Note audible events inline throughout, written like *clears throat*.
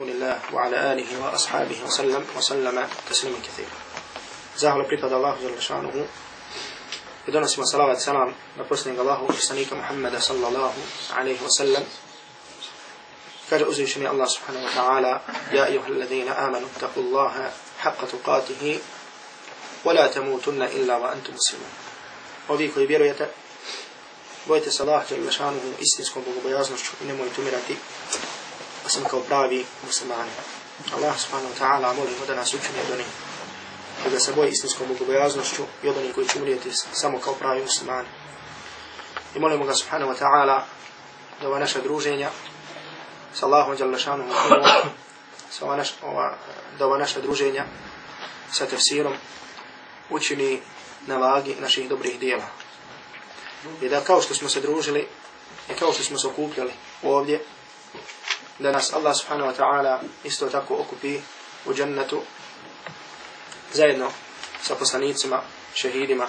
لله وعلى آله وأصحابه وسلم وسلم تسليما كثيرا. زاه لبريطة الله جل شأنه. بدون اسم صلاة السلام نبرسنا الله وصنيك محمد صلى الله عليه وسلم. كاد أزيشني الله سبحانه وتعالى. يا أيها الذين آمنوا اتقوا الله حق تقاته ولا تموتن إلا وأنتم مسلمون. وفيكو يبيرو يتا بويت صلاة جل شأنه. إستنسكم بغبيازنش. نمو يتمرتي a sam kao pravi muslimani. Allah subhanahu wa ta'ala molimo da nas učini od onih koji da se boje istinskom bogobojaznošću i od onih koji će umrijeti samo kao pravi muslimani. I molimo ga subhanahu wa ta'ala da ova naša druženja sa Allahom šanuhu sa da ova naša druženja sa tefsirom učini na vagi naših dobrih dijela. I da kao što smo se družili i kao što smo se okupljali ovdje, da nas Allah subhanahu wa ta'ala isto tako okupi u džennetu zajedno sa poslanicima, šehidima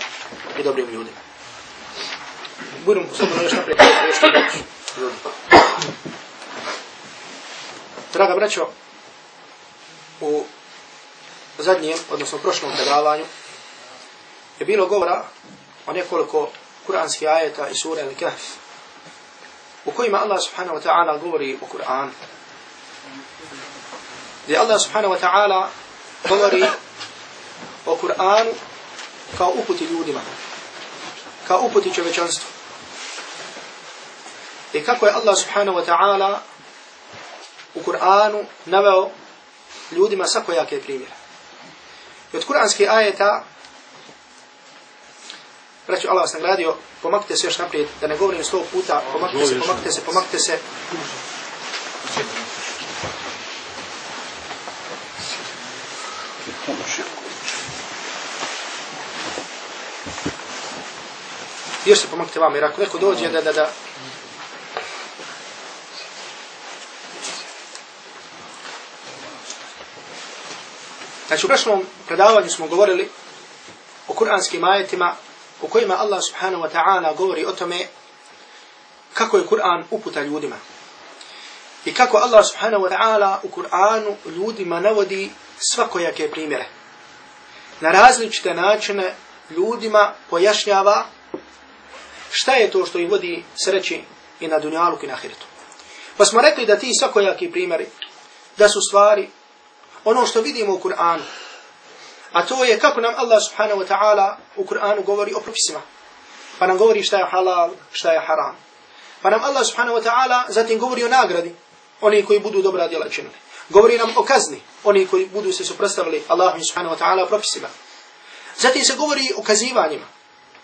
i dobrim ljudima. Budem još naprijed. Draga braćo, u zadnjem, odnosno prošlom predavanju, je bilo govora o nekoliko kuranskih ajeta i sura Al-Kahf, u kojima Allah subhanahu wa ta'ala govori o Kur'anu. Gdje Allah subhanahu wa ta'ala govori o Kur'anu kao uputi ljudima, kao uputi čovečanstvu. I kako je Allah subhanahu wa ta'ala u Kur'anu naveo ljudima svakojake primjere. I od kur'anskih ajeta Braću, Allah vas nagradio, pomakite se još naprijed, da ne govorim sto puta, pomakite se, pomakite se, pomakite se. Još se pomakite vam, jer ako neko dođe da, da, da, Znači, u prošlom predavanju smo govorili o kuranskim ajetima u kojima Allah subhanahu wa ta'ala govori o tome kako je Kur'an uputa ljudima. I kako Allah subhanahu wa ta'ala u Kur'anu ljudima navodi svakojake primjere. Na različite načine ljudima pojašnjava šta je to što ih vodi sreći i na dunjalu i na ahiretu. Pa smo rekli da ti svakojaki primjeri, da su stvari ono što vidimo u Kur'anu, A to je kako nam Allah subhanahu wa ta'ala u Kur'anu govori o propisima. Pa nam govori šta je halal, šta je haram. Pa nam Allah subhanahu wa ta'ala zatim govori o nagradi, oni koji budu dobra djela činili. Govori nam o kazni, oni koji budu se suprostavili Allahu subhanahu wa ta'ala propisima. Zatim se govori o kazivanjima,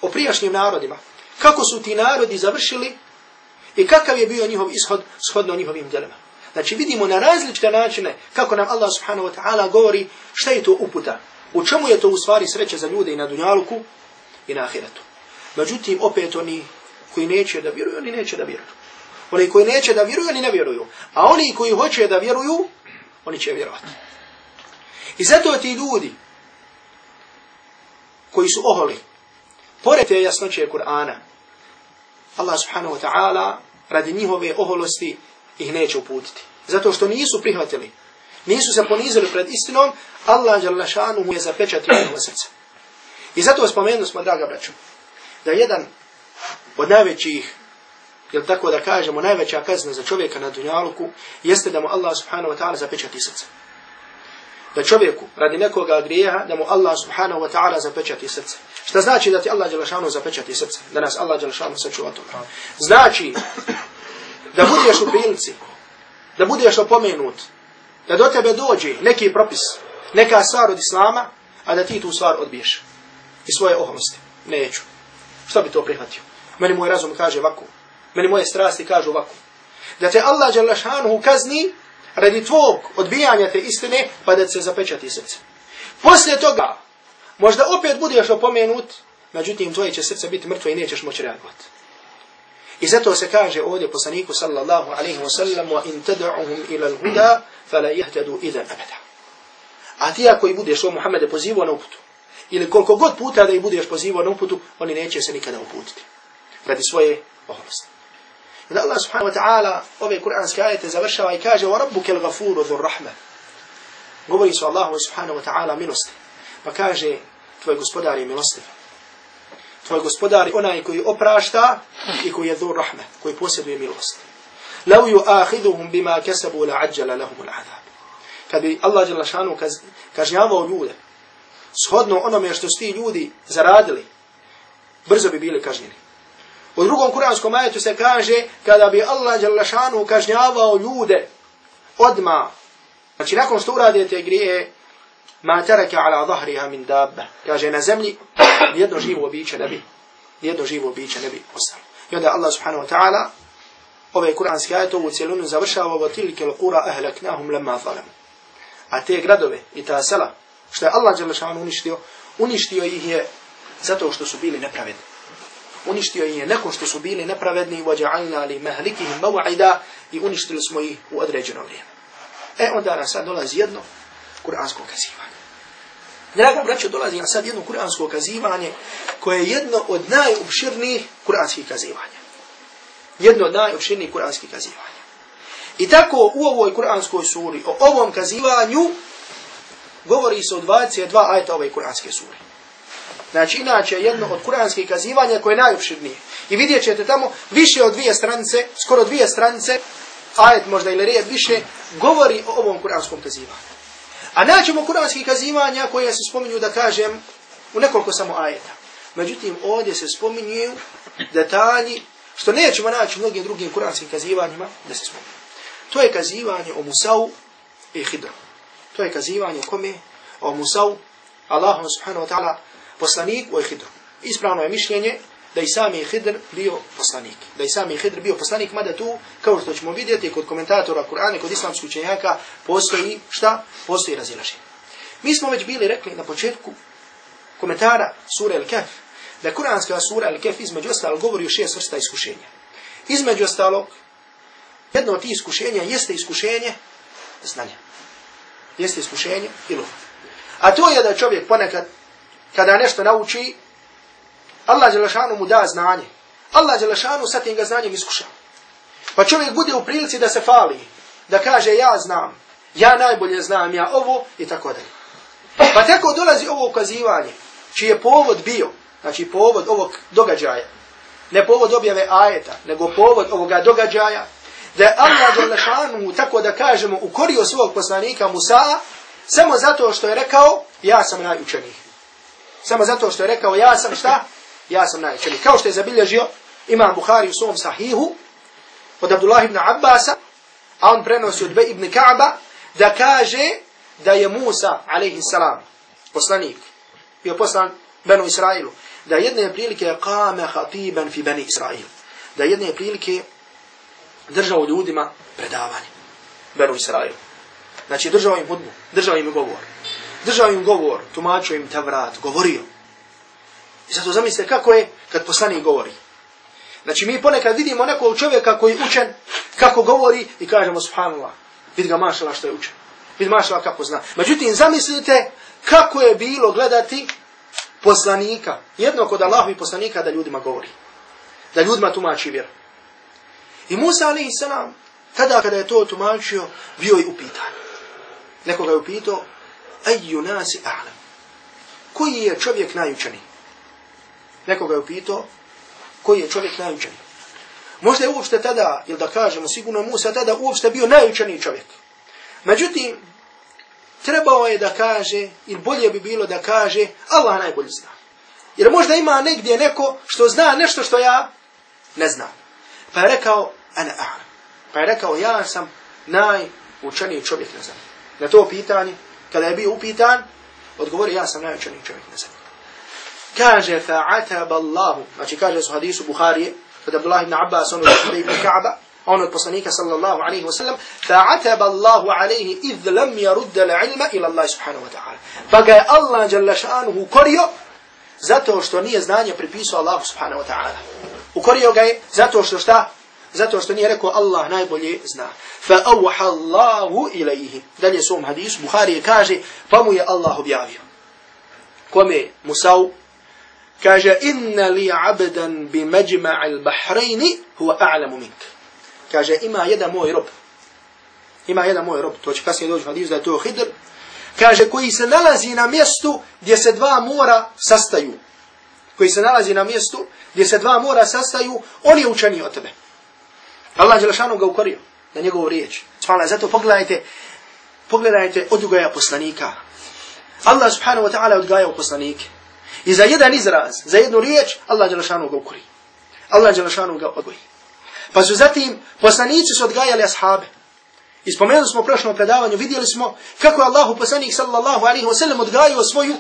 o prijašnjim narodima. Kako su ti narodi završili i kakav je bio njihov ishod shodno njihovim djelima. Znači vidimo na različite načine kako nam Allah subhanahu wa ta'ala govori šta je to uputa. U čemu je to u stvari sreća za ljude i na dunjaluku i na ahiretu. Međutim, opet oni koji neće da vjeruju, oni neće da vjeruju. Oni koji neće da vjeruju, oni ne vjeruju. A oni koji hoće da vjeruju, oni će vjerovati. I zato ti ljudi koji su oholi, pored te jasnoće Kur'ana, Allah subhanahu wa ta'ala radi njihove oholosti ih neće uputiti. Zato što nisu prihvatili nisu se ponizili pred istinom, Allah jalla šanu mu je zapečatio srce. I zato spomenu smo, draga braću, da jedan od najvećih, jel tako da kažemo, najveća kazna za čovjeka na dunjaluku, jeste da mu Allah subhanahu wa ta'ala zapečati srce. Da čovjeku radi nekoga grijeha, da mu Allah subhanahu wa ta'ala zapečati srce. Šta znači da ti Allah jalla šanu zapečati srce? Da nas Allah jalla šanu sačuva toga. Znači da budeš u prilici, da budeš opomenut, da do tebe dođe neki propis, neka stvar od Islama, a da ti tu stvar odbiješ. I svoje oholosti. Neću. Što bi to prihvatio? Meni moj razum kaže ovako. Meni moje strasti kažu ovako. Da te Allah Đalašanuhu kazni radi tvog odbijanja te istine, pa da se zapečati srce. Poslije toga, možda opet budeš opomenut, međutim tvoje će srce biti mrtvo i nećeš moći reagovati. I zato se kaže ovdje poslaniku sallallahu alaihi wa sallam wa in tad'uhum ila al-huda fala yahtadu idha abada. A ti ako i budeš o Muhammede pozivao na uputu, ili koliko god puta da ih budeš pozivao na uputu, oni neće se nikada uputiti. Radi svoje oholosti. Da Allah subhanahu wa ta'ala ove kuranske ajete završava i kaže wa rabbuke l-gafuru dhur rahme. Govori su Allahu subhanahu wa ta'ala milosti. Pa kaže tvoj gospodar je milostiv. Tvoj gospodar onaj koji oprašta i koji je dhur rahme, koji posjeduje milost. Lau ju ahiduhum bima kesabu la ađala lahum al-adab. Kad bi Allah jala šanu kažnjavao ljude, shodno onome što su ti ljudi zaradili, brzo bi bili kažnjeni. U drugom kuranskom ajetu se kaže kada bi Allah Đalešanu kažnjavao ljude odma. Znači nakon što uradite grije ma tereke ala zahriha min dabba. Kaže na zemlji jedno živo biće ne bi. Jedno živo biće ne bi ostalo. I onda Allah subhanahu wa ta'ala ove kuranske ajete ovu cijelunu završava wa tilke l'kura ahlaknahum lemma zalam. A te gradove i ta sela što je Allah Đalešanu uništio, uništio ih je zato što su bili nepravedni uništio je nakon što su bili nepravedni وجعلنا لمهلكهم موعدا i uništili smo ih u određeno vrijeme. E onda nam sad dolazi jedno kuransko kazivanje. Draga braćo, dolazi nam sad jedno kuransko kazivanje koje je jedno od najopširnijih kuranskih kazivanja. Jedno od najopširnijih kuranskih kazivanja. I tako u ovoj kuranskoj suri, o ovom kazivanju, govori se o 22 ajta ove kuranske suri. Znači, inače, jedno od kuranskih kazivanja koje je najupširnije. I vidjet ćete tamo više od dvije stranice, skoro dvije stranice, ajet možda ili rijed više, govori o ovom kuranskom kazivanju. A naćemo kuranskih kazivanja koje se spominju, da kažem, u nekoliko samo ajeta. Međutim, ovdje se spominju detalji, što nećemo naći u mnogim drugim kuranskim kazivanjima, da se spominju. To je kazivanje o Musau i Hidru. To je kazivanje kome? O Musau, Allahu subhanahu wa ta'ala, poslanik u Ehidru. Ispravno je mišljenje da i sami Ehidr bio poslanik. Da i sami Ehidr bio poslanik, mada tu, kao što ćemo vidjeti kod komentatora Kur'ana, kod islamskih učenjaka, postoji šta? Postoji razilaženje. Mi smo već bili rekli na početku komentara sura Al-Kahf, da kuranska sura Al-Kahf između ostalog govori o šest vrsta iskušenja. Između ostalog, jedno od tih iskušenja jeste iskušenje znanja. Jeste iskušenje ilova. A to je da čovjek ponekad kada nešto nauči, Allah Đelešanu mu da znanje. Allah Đelešanu sa tim ga znanjem iskuša. Pa čovjek bude u prilici da se fali, da kaže ja znam, ja najbolje znam, ja ovo i tako dalje. Pa tako dolazi ovo ukazivanje, čiji je povod bio, znači povod ovog događaja, ne povod objave ajeta, nego povod ovoga događaja, da je Allah Đelešanu, tako da kažemo, ukorio svog poslanika Musa, samo zato što je rekao, ja sam najučeniji. Samo zato što je rekao ja sam šta? Ja sam najčeli. Kao što je zabilježio Imam Bukhari u svom sahihu od Abdullah ibn Abbasa, a on prenosi od Be ibn Ka'ba, da kaže da je Musa, alaihi salam, poslanik, bio poslan Benu Israilu, da jedne prilike kame hatiban fi Beni Israilu. Da jedne prilike držao ljudima predavanje Benu Israilu. Znači držao im hudbu, držao im govor držao im govor, tumačio im Tevrat, govorio. I zato zamislite kako je kad poslanik govori. Znači mi ponekad vidimo nekog čovjeka koji je učen, kako govori i kažemo subhanallah, vidi ga mašala što je učen. Vidi mašala kako zna. Međutim, zamislite kako je bilo gledati poslanika, jedno kod Allahu i poslanika da ljudima govori. Da ljudima tumači vjeru. I Musa alaihi salam, tada kada je to tumačio, bio je upitan. Nekoga je upitao, Eju nasi a'lam. Koji je čovjek najučeniji? Nekoga je upitao, koji je čovjek najučeniji? Možda je uopšte tada, ili da kažemo, sigurno je Musa tada uopšte bio najučeniji čovjek. Međutim, trebao je da kaže, ili bolje bi bilo da kaže, Allah najbolji zna. Jer možda ima negdje neko što zna nešto što ja ne znam. Pa je rekao, ana a'lam. Pa je rekao, ja sam najučeniji čovjek na zemlji. Na to pitanje, kada je bio upitan, odgovori ja sam najučeniji čovjek na zemlji. Kaže fa'atab Allahu, znači kaže su hadisu Buharije, od Abdullah ibn Abbas, ono od ibn Ka'ba, on od poslanika sallallahu alaihi wa sallam, fa'atab Allahu alaihi idh lam yarudda l'ilma ila Allah subhanahu wa ta'ala. Pa ga je Allah jalla ša'anuhu korio, zato što nije znanje pripisao Allahu subhanahu wa ta'ala. Ukorio ga je zato što šta? Zato što nije rekao Allah najbolje zna. Fa awha Allahu ilayhi. Dalje su ovom hadisu Buhari kaže pa mu je Allah objavio. Kome Musau kaže inna li abdan bi majma' al-bahrain huwa a'lamu mink. kaže, ima jedan moj rob, ima jedan moj rob, to će kasnije doći u hadisu da je to Hidr, kaže, koji se nalazi na mjestu gdje se dva mora sastaju. Koji se nalazi na mjestu gdje se dva mora sastaju, on je učeniji od tebe. Allah Đelešanu ga ukorio na njegovu riječ. Svala, zato pogledajte, pogledajte odgaja poslanika. Allah subhanahu wa ta'ala odgajao poslanike. I za jedan izraz, za jednu riječ, Allah Đelešanu ga ukori. Allah Đelešanu ga odgoji. Pa su zatim poslanici su odgajali ashabe. I spomenuli smo u prošlom predavanju, vidjeli smo kako je Allahu poslanik sallallahu alaihi wa sallam odgajao svoju,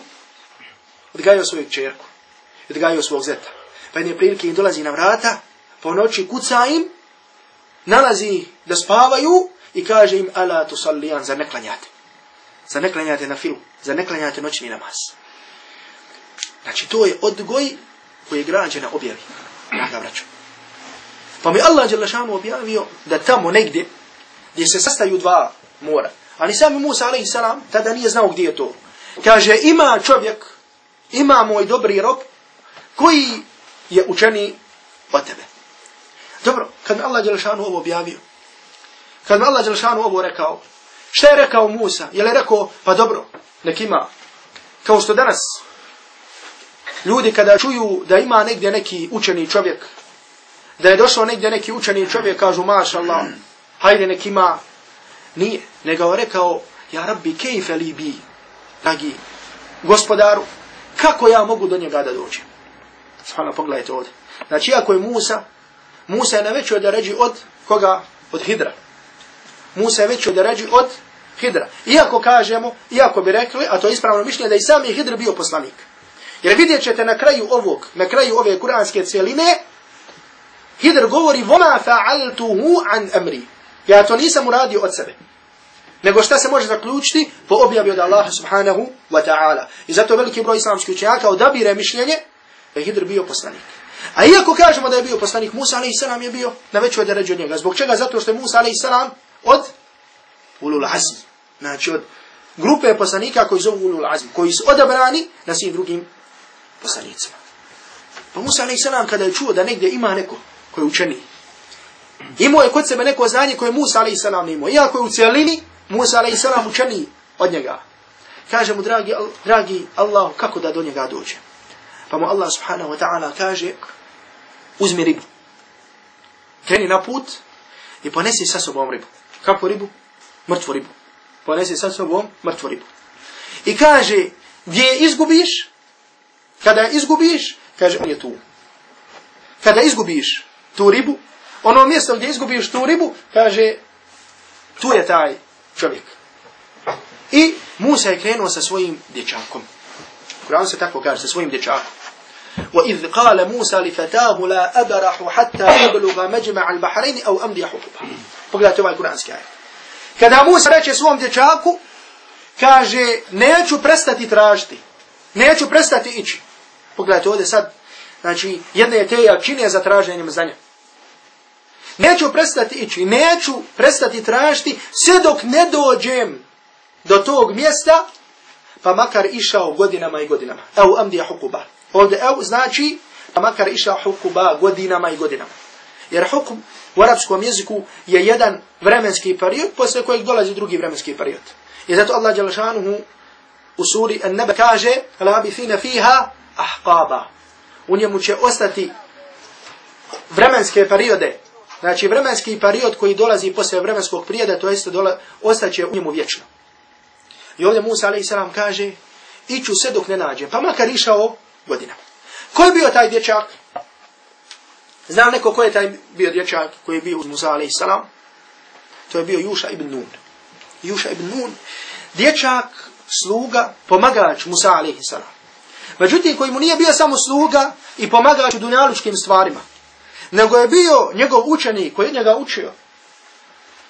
odgajao svoju čerku, odgajao svog zeta. Pa jedne prilike im dolazi na vrata, po noći kuca im, nalazi da spavaju i kaže im, ala tu sallijan, za ne klanjate. Za ne klanjate na filu, za ne klanjate noćni namaz. Znači, to je odgoj koji je građena objavi. Draga. Pa mi Allah Đelešanu objavio da tamo negdje gdje se sastaju dva mora. Ali sami Musa salam tada nije znao gdje je to. Kaže, ima čovjek, ima moj dobri rob, koji je učeni od tebe. Dobro, kad mi Allah Đelešanu ovo objavio, kad mi Allah Đelešanu ovo rekao, šta je rekao Musa? Je li rekao, pa dobro, nek ima. Kao što danas ljudi kada čuju da ima negdje neki učeni čovjek, da je došao negdje neki učeni čovjek, kažu, maša Allah, hajde nek ima, nije, nego rekao, ja rabbi, kejfe li bi, dragi gospodaru, kako ja mogu do njega da dođem? Svano, pogledajte ovdje. Znači, ako je Musa, Musa je na većoj deređi od koga? Od Hidra. Musa je većoj deređi od Hidra. Iako kažemo, iako bi rekli, a to je ispravno mišljenje, da i sam je Hidr bio poslanik. Jer vidjet ćete na kraju ovog, na kraju ove kuranske cijeline, Hidr govori, voma fa'altuhu an amri. Ja to nisam uradio od sebe. Nego šta se može zaključiti? Po objavi od Allaha subhanahu wa ta'ala. I zato veliki broj islamskih učenjaka odabire mišljenje da je Hidr bio poslanik. A iako kažemo da je bio poslanik, Musa a.s. je bio na većoj deređu od njega. Zbog čega? Zato što je Musa a.s. od ulul azmi. Znači od grupe poslanika koji zovu ulul azmi. Koji su odabrani na svim drugim poslanicima. Pa Musa a.s. kada je čuo da negdje ima neko koji je učeni, imao je kod sebe neko znanje koje Musa a.s. imao. Iako je u cijelini, Musa a.s. učeni od njega. Kaže mu, dragi, dragi Allah, kako da do njega dođe? Pa mu Allah subhanahu wa ta'ala kaže, uzmi ribu. Kreni na put i ponesi sa sobom ribu. Kako ribu? Mrtvu ribu. Ponesi sa sobom mrtvu ribu. I kaže, gdje je izgubiš? Kada izgubiš, kaže, on je tu. Kada izgubiš tu ribu, ono mjesto gdje izgubiš tu ribu, kaže, tu je taj čovjek. I Musa je krenuo sa svojim dječakom. Kur'an se tako kaže, sa svojim dječakom. وإذ قال موسى لفتاه لا أبرح حتى أبلغ مجمع البحرين أو أمضي حقوبا Pogledajte ovaj kuranski ajet. Kada Musa reče svom dječaku, kaže, neću prestati tražiti, neću prestati ići. Pogledajte ovdje sad, znači, jedne je te jačine za traženjem znanja. Neću prestati ići, neću prestati tražiti, sve dok ne dođem do tog mjesta, pa makar išao godinama i godinama. Evo, amdija hukuba. Ovdje evo znači, pa makar išao hukuba godinama i godinama. Jer hukum u arapskom jeziku je jedan vremenski period, posle kojeg dolazi drugi vremenski period. I zato Allah Đalašanuhu u suri An-Naba kaže, labithina fiha ahqaba. U njemu će ostati vremenske periode, znači vremenski period koji dolazi posle vremenskog perioda, to jeste dola, ostaće u njemu vječno. I ovdje Musa a.s. kaže, iću sve dok ne nađem, pa makar išao godinama. Ko je bio taj dječak? Znam neko ko je taj bio dječak koji je bio uz Musa a.s. To je bio Juša ibn Nun. Juša ibn Nun, dječak, sluga, pomagač Musa a.s. Međutim, koji mu nije bio samo sluga i pomagač u dunjalučkim stvarima, nego je bio njegov učenik koji je njega učio,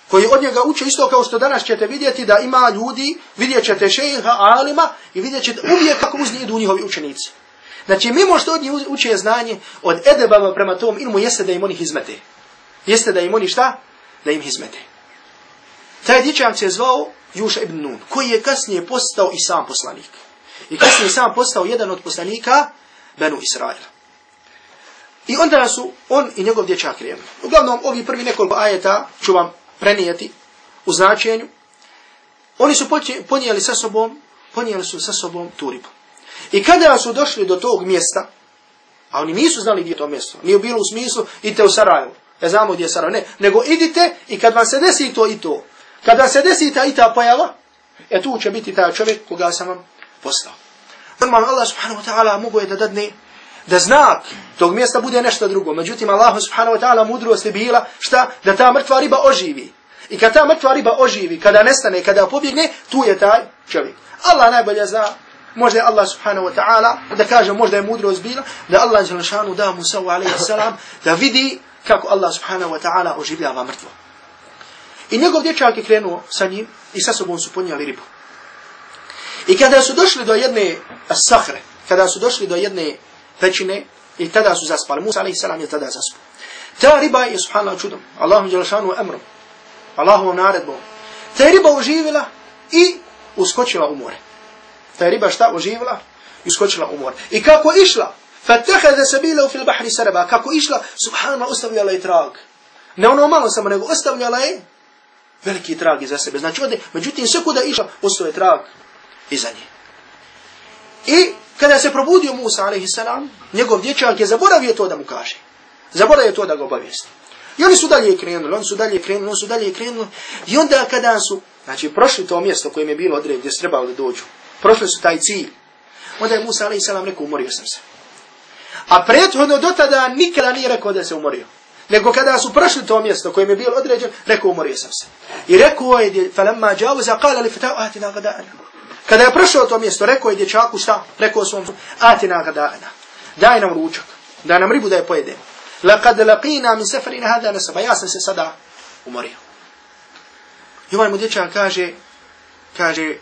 koji od njega uče isto kao što danas ćete vidjeti da ima ljudi, vidjet ćete šeha, alima i vidjet ćete uvijek kako uz njih idu njihovi učenici. Znači, mimo što od njih uče znanje, od edebama prema tom ilmu jeste da im oni hizmete. Jeste da im oni šta? Da im hizmete. Taj dječak se zvao Juša ibn Nun, koji je kasnije postao i sam poslanik. I kasnije sam postao jedan od poslanika Benu Israila. I onda su on i njegov dječak krenuli. Uglavnom, ovi prvi nekoliko ajeta ću vam prenijeti u značenju. Oni su ponijeli sa sobom, ponijeli su sa sobom tu ribu. I kada su došli do tog mjesta, a oni nisu znali gdje je to mjesto, nije bilo u smislu, idite u Sarajevo, ne znamo gdje je Sarajevo, ne, nego idite i kad vam se desi to i to, kad vam se desi ta i ta pojava, e tu će biti taj čovjek koga sam vam postao. Normalno Allah subhanahu wa ta'ala mogu je da dadne da znak tog mjesta bude nešto drugo. Međutim, Allah subhanahu wa ta'ala mudrost je bila šta? Da ta mrtva riba oživi. I kad ta mrtva riba oživi, kada nestane, kada pobjegne, tu je taj čovjek. Allah najbolje zna, možda je Allah subhanahu wa ta'ala, da kaže možda je mudrost bila, da Allah šanu da Musa alaihi salam, da vidi kako Allah subhanahu wa ta'ala oživljava mrtvo. I njegov dječak je krenuo sa njim i sa sobom su ponijeli ribu. I kada su došli do jedne sahre, kada su došli do jedne pećine, i tada su zaspali. Musa alaihi salam je tada zaspao. Ta riba je subhanallah čudom. Allahum djelašanu emrom. Allahovom naredbom. Ta riba oživila i uskočila u more. Ta riba šta oživila i uskočila u more. I kako išla, فاتخذ سبيله في البحر سربا kako išla subhanallah ostavljala je trag ne ono malo samo nego ostavljala je veliki trag iza sebe znači ovdje međutim sve kuda išla ostao je trag iza nje i kada se probudio Musa salam njegov dječak je zaboravio to da mu kaže zaboravio to da ga obavijesti i oni su dalje krenuli oni su dalje krenuli oni su dalje krenuli i onda kada su znači prošli to mjesto kojem je bilo odred gdje su trebali da dođu prošli su taj cilj onda je Musa salam rekao umorio sam se A prethodno do tada nikada nije rekao da se umorio. Nego kada su prošli to mjesto kojem je bilo određen, rekao umorio sam se. I rekao je, falamma džavuza, kala li fitao, atina gadana. Kada je prošao to mjesto, rekao je dječaku šta? Rekao svom, atina gadaena. Daj nam ručak. Daj nam ribu da je pojedemo. Laqad laqina min safarina hada nasaba. Ja sam se sada umorio. I ovaj mu dječak kaže, kaže,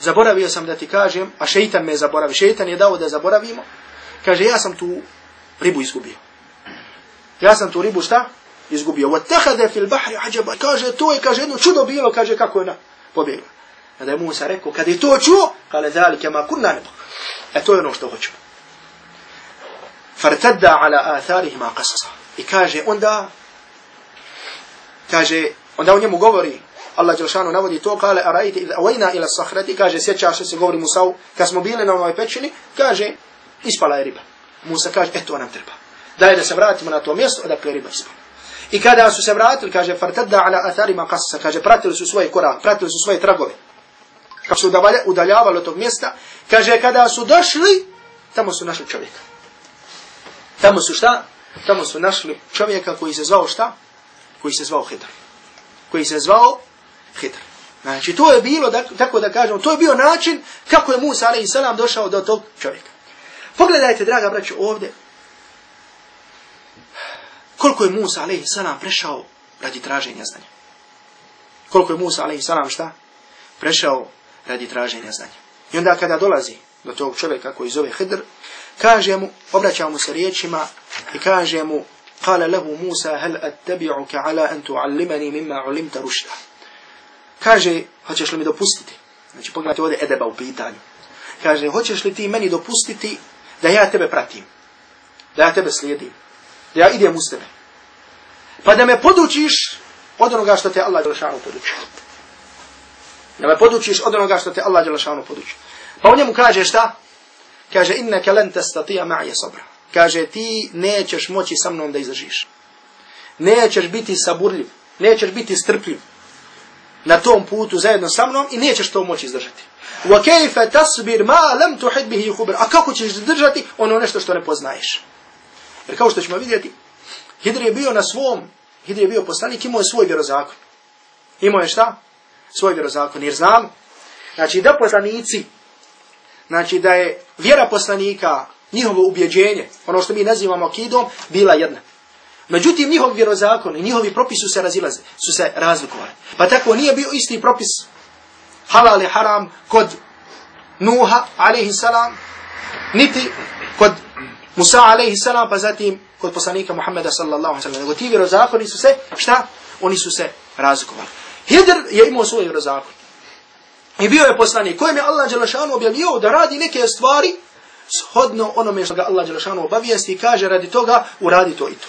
zaboravio sam da ti kažem, a šeitan me zaboravi. Šeitan je dao da zaboravimo. Kaže, ja sam tu ribu izgubio. Ja sam tu ribu šta? Izgubio. Kaže, to je, kaže, jedno čudo bilo, kaže, kako je na pobjegla. Kada je Musa rekao, kada je to čuo, kale, ذَلِكَ مَا كُنَّا نِبَقْ E to je ono što hoćemo. فَرْتَدَّ عَلَى آثَارِهِمَا قَسَسَ I kaže, onda, kaže, onda u njemu govori, Allah Đelšanu navodi to, kale, arajte, avajna ila sahrati, kaže, sjećaš se, govori Musa'u, kad smo bili na onoj pećini, kaže, ispala je riba. Musa kaže, e to nam treba. Daj da se vratimo na to mjesto, odakle riba ispala. I kada su se vratili, kaže, fartadda ala atharima qasasa, kaže, pratili su svoje korak, pratili su svoje tragove. Kako su udaljavali od tog mjesta, kaže, kada su došli, tamo su našli čovjeka. Tamo su šta? Tamo su našli čovjeka koji se zvao šta? Koji se zvao Hidr. Koji se zvao Hidr. Znači, to je bilo, tako da kažemo, to je bio način kako je Musa, salam, došao do tog čovjeka. Pogledajte, draga braćo, ovdje. Koliko je Musa, salam, prešao radi traženja znanja. Koliko je Musa, salam, šta? Prešao radi traženja znanja. I onda kada dolazi do tog čovjeka koji zove Hidr, kaže mu, obraća mu se riječima i kaže mu, قال له موسى هل أتبعك على أن تعلمني مما علمت رشدا kaže hoćeš li mi dopustiti znači pogledajte ovdje edeba u pitanju kaže hoćeš li ti meni dopustiti da ja tebe pratim, da ja tebe slijedim, da ja idem uz tebe. Pa da me podučiš od onoga što te Allah Đelešanu poduči. Da me podučiš od onoga što te Allah Đelešanu poduči. Pa u njemu kaže šta? Kaže, inneke len testatija ma'je sabra. Kaže, ti nećeš moći sa mnom da izdržiš. Nećeš biti saburljiv, nećeš biti strpljiv na tom putu zajedno sa mnom i nećeš to moći izdržati. Wa kayfa tasbir ma lam tuhid bihi khubr. A kako ćeš izdržati ono nešto što ne poznaješ? Jer kao što ćemo vidjeti, Hidr je bio na svom, Hidr je bio poslanik, imao je svoj vjerozakon. Imao je šta? Svoj vjerozakon. Jer znam, znači da poslanici, znači da je vjera poslanika, njihovo ubjeđenje, ono što mi nazivamo akidom, bila jedna. Međutim, njihov vjerozakon i njihovi propisi su se razilaze, su se razlikovali. Pa tako nije bio isti propis halal i haram kod Nuha, alaihi salam, niti kod Musa, alaihi salam, pa zatim kod poslanika Muhammeda, sallallahu alaihi salam. Nego ti vjerozakoni su se, šta? Oni su se razlikovali. Hidr je imao svoj vjerozakon. I bio je poslanik kojem je Allah Đelešanu objavio da radi neke stvari shodno onome što ga Allah Đelešanu obavijesti i kaže radi toga uradi to i to.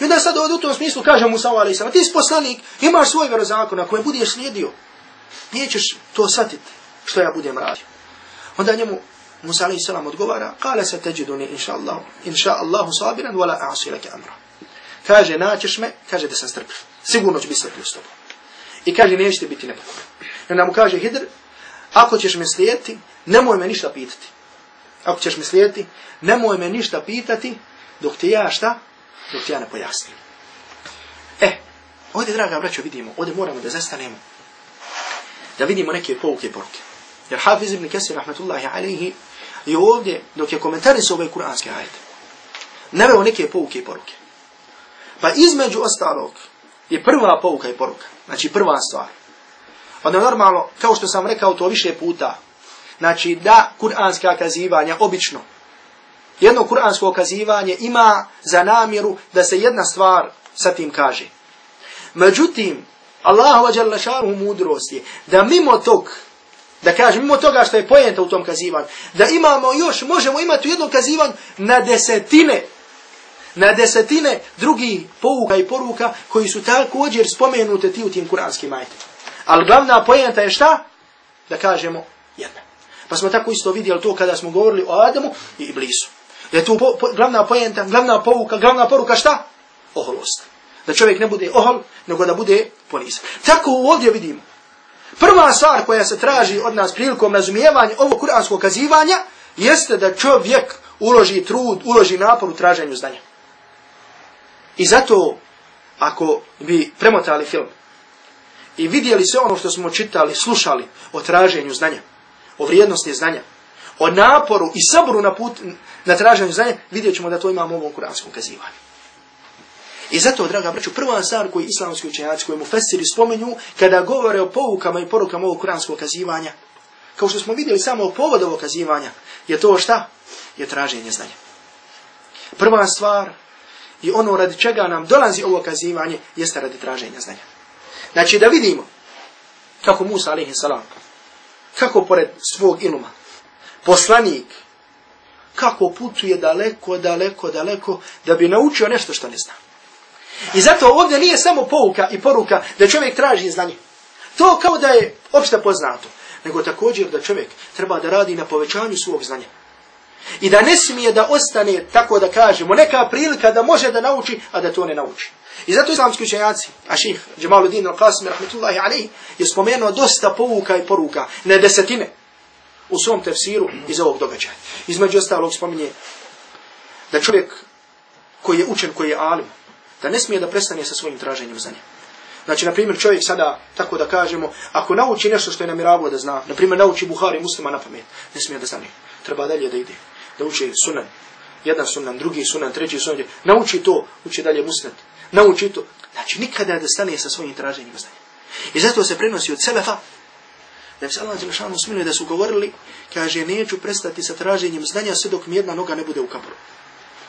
I onda sad ovdje u tom smislu kaže Musa sallam, ti si poslanik, imaš svoj vjerozakon, ako me budeš slijedio, nećeš to shvatiti što ja budem radio. Onda njemu Musa sallam odgovara, kale se teđiduni inša Allah, inša Allahu sabiran, wala a'asi amra. Kaže, naćeš me, kaže da sam strpljiv. Sigurno ću biti strpljiv s tobom. I kaže, nećete biti nepokoran. I onda mu kaže Hidr, ako ćeš me slijediti, nemoj me ništa pitati. Ako ćeš me slijediti, nemoj me ništa pitati, dok ti ja šta? Dok ti ja ne pojasnim. E, ovdje, draga braćo, vidimo, ovdje moramo da zastanemo. Da vidimo neke pouke i poruke. Jer Hafiz ibn Kesir, rahmatullahi alaihi, je ovdje, dok je komentarisao ove kuranske ajete, naveo neke pouke i poruke. Pa između ostalog je prva pouka i poruka. Znači prva stvar. Onda normalno, kao što sam rekao to više puta, znači da kuranska kazivanja obično, jedno kuransko kazivanje ima za namjeru da se jedna stvar sa tim kaže. Međutim, Allahu ađalla šaru mudrost je da mimo tog, da kaže, mimo toga što je pojenta u tom kazivanju, da imamo još, možemo imati u jednom kazivanju na desetine na desetine drugih pouka i poruka koji su također spomenute ti u tim kuranskim ajetima. Ali glavna pojenta je šta? Da kažemo jedna. Pa smo tako isto vidjeli to kada smo govorili o Adamu i Iblisu. Da je tu po, po, glavna pojenta, glavna pouka, glavna poruka šta? Oholost. Da čovjek ne bude ohol, nego da bude ponizan. Tako ovdje vidimo. Prva stvar koja se traži od nas prilikom razumijevanja ovog kuranskog kazivanja jeste da čovjek uloži trud, uloži napor u traženju znanja. I zato, ako bi premotali film i vidjeli sve ono što smo čitali, slušali o traženju znanja, o vrijednosti znanja, o naporu i saboru na put na traženju znanja, vidjet ćemo da to imamo u ovom kuranskom kazivanju. I zato, draga braću, prva stvar koji islamski učenjaci, koji mu fesiri spomenju, kada govore o poukama i porukama ovog kuranskog kazivanja, kao što smo vidjeli samo o povodu ovog kazivanja, je to šta? Je traženje znanja. Prva stvar i ono radi čega nam dolazi ovo kazivanje jeste radi traženja znanja. Znači da vidimo kako Musa alaihi kako pored svog iluma, poslanik, kako putuje daleko, daleko, daleko, da bi naučio nešto što ne zna. I zato ovdje nije samo pouka i poruka da čovjek traži znanje. To kao da je opšte poznato. Nego također da čovjek treba da radi na povećanju svog znanja. I da ne smije da ostane, tako da kažemo, neka prilika da može da nauči, a da to ne nauči. I zato islamski učenjaci, a ših Džemaluddin al-Qasim, rahmetullahi alihi, je spomenuo dosta pouka i poruka, ne desetine, u svom tefsiru iz ovog događaja. Između ostalog spominje da čovjek koji je učen, koji je alim, da ne smije da prestane sa svojim traženjem znanja. Znači, na primjer, čovjek sada, tako da kažemo, ako nauči nešto što je namiravao da zna, na primjer, nauči Buhari muslima na pamet, ne smije da stane. Treba dalje da ide da uči sunan. Jedan sunan, drugi sunan, treći sunan. Nauči to, uči dalje musnad. Nauči to. Znači, nikada da stane sa svojim traženjem znanja. I zato se prenosi od Selefa, da bi se Allah Đelešanu smilio da su govorili, kaže, neću prestati sa traženjem znanja sve dok mi jedna noga ne bude u kaboru.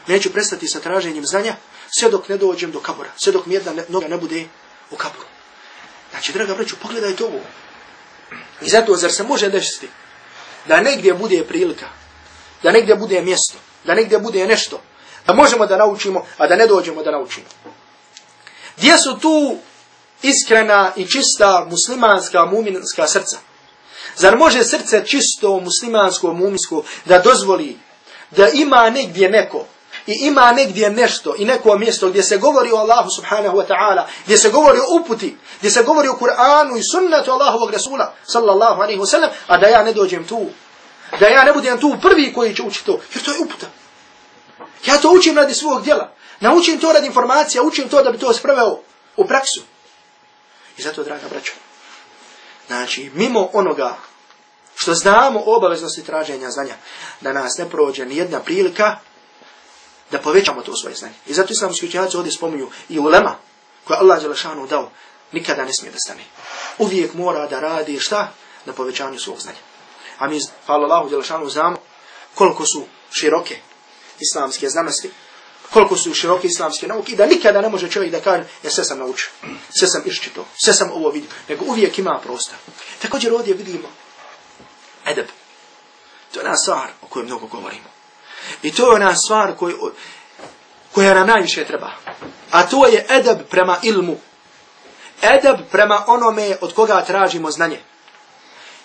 Neću prestati sa traženjem znanja sve dok ne dođem do kabora. Sve dok mi jedna noga ne bude u kaboru. Znači, draga braću, pogledajte ovo. I zato, zar se može desiti da negdje bude prilika da negdje bude mjesto, da negdje bude nešto, da možemo da naučimo, a da ne dođemo da naučimo. Gdje su tu iskrena i čista muslimanska, muminska srca? Zar može srce čisto, muslimansko, muminsko, da dozvoli da ima negdje neko i ima negdje nešto i neko mjesto gdje se govori o Allahu subhanahu wa ta'ala, gdje se govori o uputi, gdje se govori o Kur'anu i sunnatu Allahovog Rasula sallallahu alaihi wa sallam, a da ja ne dođem tu da ja ne budem tu prvi koji će učiti to, jer to je uputa. Ja to učim radi svog djela. Naučim to radi informacija, učim to da bi to spraveo u praksu. I zato, draga braćo, znači, mimo onoga što znamo o obaveznosti traženja znanja, da nas ne prođe ni jedna prilika da povećamo to svoje znanje. I zato islamski učenjaci ovdje spominju i ulema koja Allah Đelešanu dao, nikada ne smije da stane. Uvijek mora da radi šta? Na povećanju svog znanja. A mi, hvala Allahu, Đelešanu, znamo koliko su široke islamske znanosti, koliko su široke islamske nauke i da nikada ne može čovjek da kaže, ja sve sam naučio, sve sam iščito, sve sam ovo vidio, nego uvijek ima prostor. Također ovdje vidimo edeb. To je ona stvar o kojoj mnogo govorimo. I to je ona stvar koj, koja nam najviše treba. A to je edab prema ilmu. Edab prema onome od koga tražimo znanje.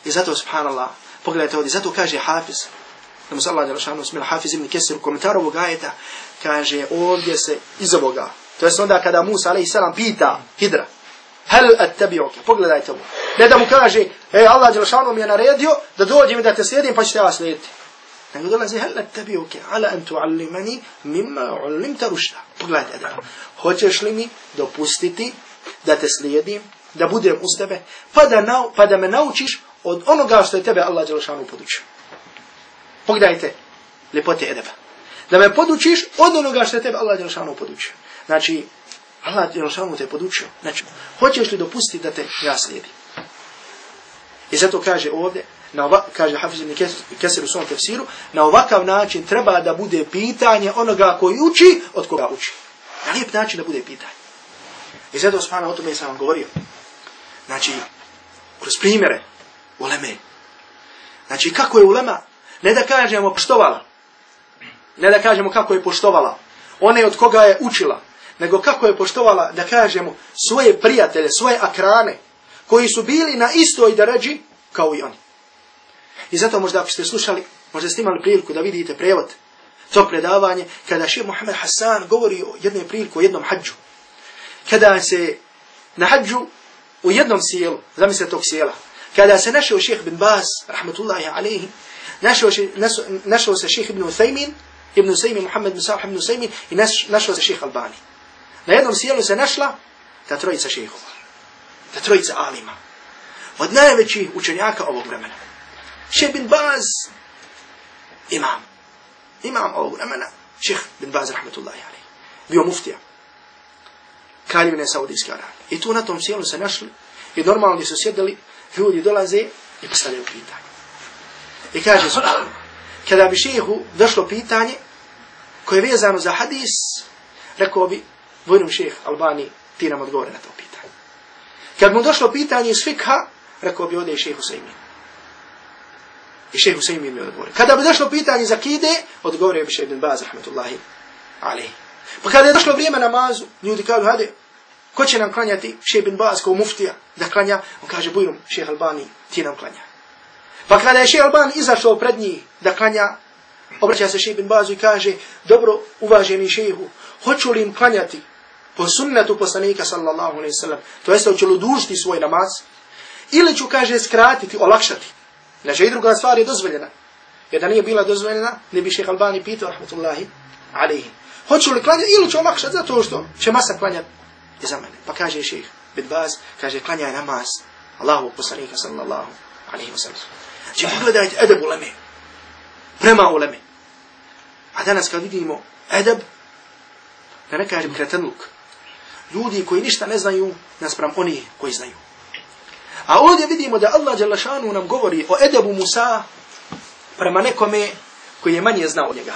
I zato, subhanallah, pogledajte ovdje, zato kaže Hafiz, da mu se Allah djelašanu smila, Hafiz ibn Kesir, u komentaru ovog ajeta, kaže ovdje se iz ovoga, to je onda kada Musa a.s. pita Hidra, hel at tabi'uke, pogledajte ovo, ne da mu kaže, e, Allah djelašanu mi je naredio da dođem da te slijedim, pa ćete ja slijediti. Nego dolazi, hel at tabi'uke, ala an tu'allimani mimma u'allimta rušta. Pogledajte, da, hoćeš li mi dopustiti da te slijedim, da budem uz tebe, pa da, na, pa da me naučiš od onoga što je tebe Allah Đelešanu podučio. Pogledajte lepote edeba. Da me podučiš od onoga što je tebe Allah Đelešanu podučio. Znači, Allah Đelešanu te podučio. Znači, hoćeš li dopustiti da te ja slijedim? I zato kaže ovdje, na ova, kaže Hafiz ibn Kesir u svom tefsiru, na ovakav način treba da bude pitanje onoga koji uči, od koga uči. Na lijep način da bude pitanje. I zato Subhanahu o tome sam vam govorio. Znači, kroz primjere uleme. Znači, kako je ulema? Ne da kažemo poštovala. Ne da kažemo kako je poštovala. One od koga je učila. Nego kako je poštovala da kažemo svoje prijatelje, svoje akrane, koji su bili na istoj deređi kao i oni. I zato možda ako ste slušali, možda ste imali priliku da vidite prevod to predavanje, kada šir Muhammed Hassan govori o jednom priliku, o jednom hađu kada se na hađu u jednom sjelu, zamislite tog sjela, kada se našao šeheh bin Baz, rahmatullahi alaihi, našao, našao se šeheh ibn Uthaymin, ibn Uthaymin, Muhammed bin Salih ibn Uthaymin, i našao se šeheh Albani. Na jednom sjelu se našla ta trojica šehova, ta trojica alima, od najvećih učenjaka ovog vremena. Šeheh bin Baz, imam, imam ovog vremena, šeheh bin Baz, rahmatullahi alaihi, bio muftija, kraljevine Saudijske Arabije. I tu na tom sjelu se našli i normalno su sjedili, ljudi dolaze i postavljaju pitanje. I kaže kada bi šehu došlo pitanje koje je vezano za hadis, rekao bi, vojnom šeh Albani, ti nam odgovore na to pitanje. Kad mu došlo pitanje iz fikha, rekao bi, ode i šehu Sejmin. I Sejmin mi odgovore. Kada bi došlo pitanje za kide, odgovore bi šehu bin Baz, rahmetullahi, alaihi. Pa kada je došlo vrijeme namazu, ljudi kažu, hajde, ko će nam klanjati? Šeh bin Baz kao muftija da klanja. On kaže, bujrum, šeh Albani, ti nam klanja. Pa kada je šeh Albani izašao pred njih da klanja, obraća se šeh bin Bazu i kaže, dobro, uvaženi šehu, hoću li im klanjati po sunnetu poslanika sallallahu alaihi sallam, to jeste hoću li dužiti svoj namaz, ili ću, kaže, skratiti, olakšati. Znači, i druga stvar je dozvoljena. Jer da nije bila dozvoljena, ne bi šeh Albani pitao, rahmatullahi, alaihi. Hoću li klanjati ili ću olakšati zato što će masa klanjati iza mene. Pa kaže ših bin Baz, kaže klanjaj namaz Allahu poslanika sallallahu alaihi wa sallam. Znači pogledajte edeb uleme. Prema uleme. A danas kad vidimo edeb, da ne kažem kretenluk, ljudi koji ništa ne znaju naspram oni koji znaju. A ovdje vidimo da Allah Đalašanu nam govori o edebu Musa prema nekome koji je manje znao od njega.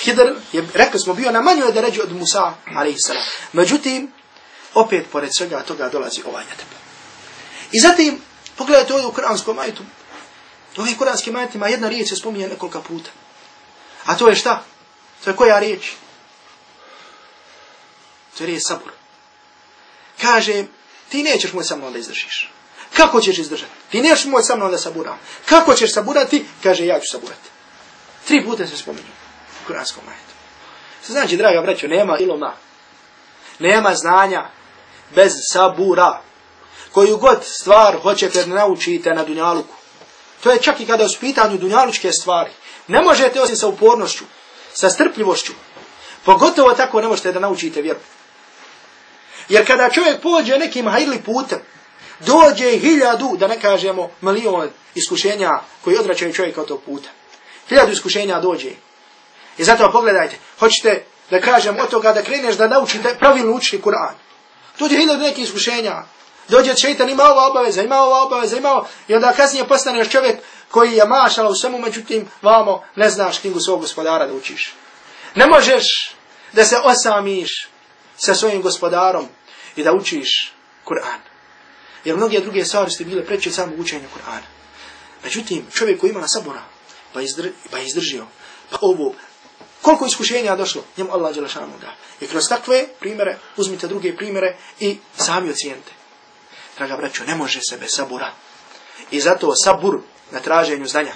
Hidr je, rekli smo, bio na manjoj deređi od Musa, a.s. Međutim, opet pored svega toga dolazi ovaj edeb. I zatim, pogledajte ovdje u kuranskom majetu. U ovih kuranskim majetima jedna riječ se spominje nekolika puta. A to je šta? To je koja riječ? To je riječ sabur. Kaže, ti nećeš moj sa mnom da izdržiš. Kako ćeš izdržati? Ti nećeš moj sa mnom da saburam. Kako ćeš saburati? Kaže, ja ću saburati. Tri puta se spominju kuranskom ajetu. Što znači, draga braćo, nema iloma, nema znanja bez sabura. Koju god stvar hoćete da naučite na dunjaluku. To je čak i kada su pitanju dunjalučke stvari. Ne možete osim sa upornošću, sa strpljivošću. Pogotovo tako ne možete da naučite vjeru. Jer kada čovjek pođe nekim hajli putem, dođe hiljadu, da ne kažemo milion iskušenja koji odračaju čovjeka od tog puta. Hiljadu iskušenja dođe. I zato pogledajte, hoćete da kažem od toga da kreneš da naučite pravilno učiti Kur'an. Dođe hiljad nekih iskušenja. Dođe šeitan, ima ova obaveza, ima ova obaveza, ima ova... I onda kasnije postaneš čovjek koji je mašala u svemu, međutim, vamo, ne znaš knjigu svog gospodara da učiš. Ne možeš da se osamiš sa svojim gospodarom i da učiš Kur'an. Jer mnoge druge stvari ste bile preće samo učenje Kur'ana. Međutim, čovjek koji ima sabora, pa, izdr, pa izdržio, pa ovo, koliko iskušenja došlo, njemu Allah Đelešanu da. I kroz takve primere, uzmite druge primere i sami ocijenite. Draga braćo, ne može se bez sabura. I zato sabur na traženju znanja.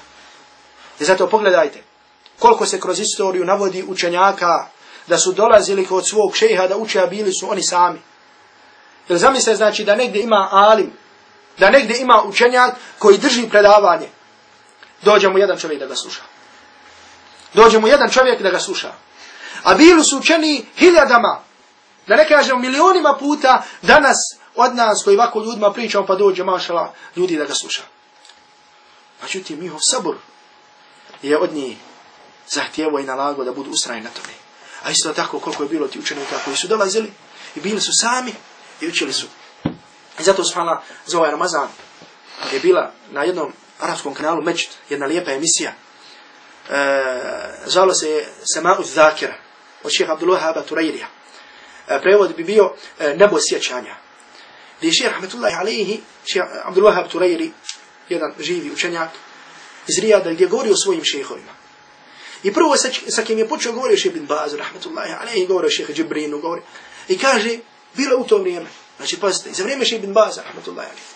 I zato pogledajte, koliko se kroz istoriju navodi učenjaka da su dolazili kod svog šeha da uče, a bili su oni sami. Jer zamislite znači da negdje ima alim, da negdje ima učenjak koji drži predavanje. Dođe mu jedan čovjek da ga sluša. Dođe mu jedan čovjek da ga sluša. A bili su učeni hiljadama, da ne kažem milionima puta, danas od nas koji ovako ljudima pričamo pa dođe mašala ljudi da ga sluša. Međutim, njihov sabor je od njih zahtijevo i nalago da budu ustrajni na tome. A isto tako koliko je bilo ti učenika koji su dolazili i bili su sami i učili su. I zato subhanallah za ovaj Ramazan je bila na jednom arabskom kanalu Međid, jedna lijepa emisija. E, zvalo se Sama'u Zakira od šeha Abdullahaba Turajrija. E, prevod bi bio e, nebo sjećanja. Gdje je šeha Rahmetullahi alaihi, šeha Abdullahab Turajri, jedan živi učenjak iz Rijada gdje govori o svojim šehovima. I prvo sa, sa kim je počeo govorio šeha bin Baz, Rahmetullahi alaihi, govori o šeha Džibrinu, govori. I kaže, bilo u to vrijeme, Znači, pazite, za vrijeme še Ibn Baza, rahmatullahi alaihi.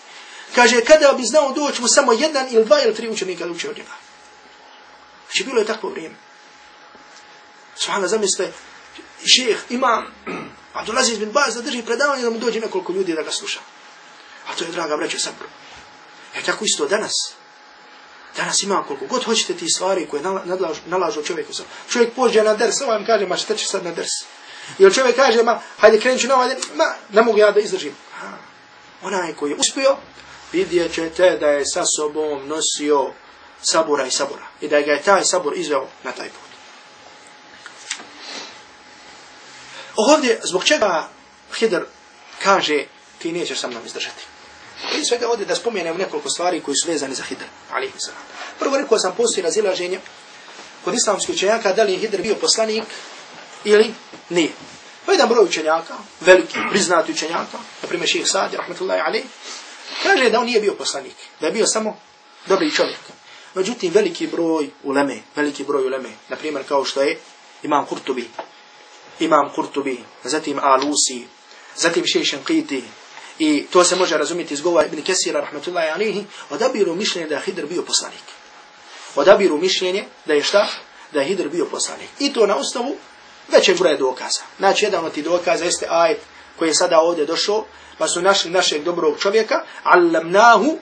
Kaže, kada bi znao doći mu samo jedan ili dva ili tri učenika da uče od njega. Znači, bilo je takvo vrijeme. Subhana, zamislite, šeheh, ima, *clears throat* a dolazi Ibn Baz da drži predavanje da mu dođe nekoliko ljudi da ga sluša. A to je, draga braća, sabro. E tako isto danas. Danas ima koliko god hoćete ti stvari koje nalažu, nalažu čovjeku. Čovjek pođe na ders, ovo vam kaže, ma šta će sad na ders? Ili čovjek kaže, ma, hajde krenut ću na ovaj, ma, ne mogu ja da izdržim. Ha. Onaj koji je uspio, vidjet ćete da je sa sobom nosio sabora i sabora. I da ga je taj sabor izveo na taj put. Ovdje, zbog čega Hidr kaže, ti nećeš sa mnom izdržati. Prije svega ovdje da spomenem nekoliko stvari koji su vezani za Hidr. Prvo rekao sam postoji razilaženje kod islamskih učenjaka da li je Hidr bio poslanik ili nije. Pa jedan broj učenjaka, veliki, priznati učenjaka, na primjer ših Sadi, rahmatullahi alaih, kaže da on nije bio poslanik, da je bio samo dobri čovjek. Međutim, veliki broj uleme, veliki broj uleme, na primjer kao što je imam Kurtubi, imam Kurtubi, zatim Alusi, zatim Šešen Qiti, i to se može razumjeti iz govora Ibn Kesira, rahmatullahi alaihi, odabiru mišljenje da je Hidr bio poslanik. Odabiru mišljenje da je šta? Da je Hidr bio poslanik. I to na osnovu većeg broja dokaza. Znači, jedan od tih dokaza jeste ajet koji je sada ovdje došao, pa su našli našeg dobrog čovjeka, allamnahu,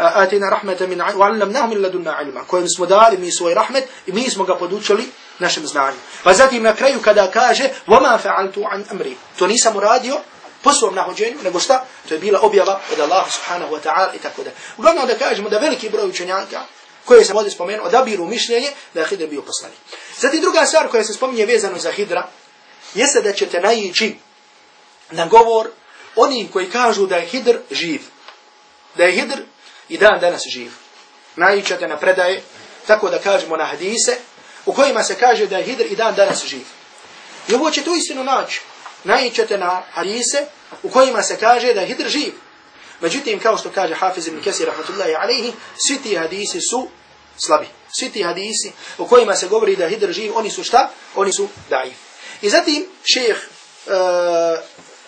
atina rahmeta min, allamnahu min ladunna ilma, kojem smo dali mi svoj rahmet i mi smo ga podučili našem znanju. Pa zatim na kraju kada kaže, vama fa'altu an amri, to nisam uradio, po svom nahođenju, nego šta? To je bila objava od Allaha subhanahu wa ta'ala i tako da. Uglavnom da kažemo da veliki broj učenjaka, koje sam ovdje spomenuo, odabiru mišljenje da je Hidr bio poslanik. Zatim druga stvar koja se spominje vezano za Hidra, jeste da ćete najići na govor oni koji kažu da je Hidr živ. Da je Hidr i dan danas živ. Najićete na predaje, tako da kažemo na hadise, u kojima se kaže da je Hidr i dan danas živ. I ovo ćete u istinu naći. Na hadise u kojima se kaže da je Hidr živ. Međutim, kao što kaže Hafiz ibn Kesir, rahmatullahi alaihi, svi ti hadisi su slabi. Svi ti hadisi o kojima se govori da hidr živ, oni su šta? Oni su daif. I zatim šejh uh,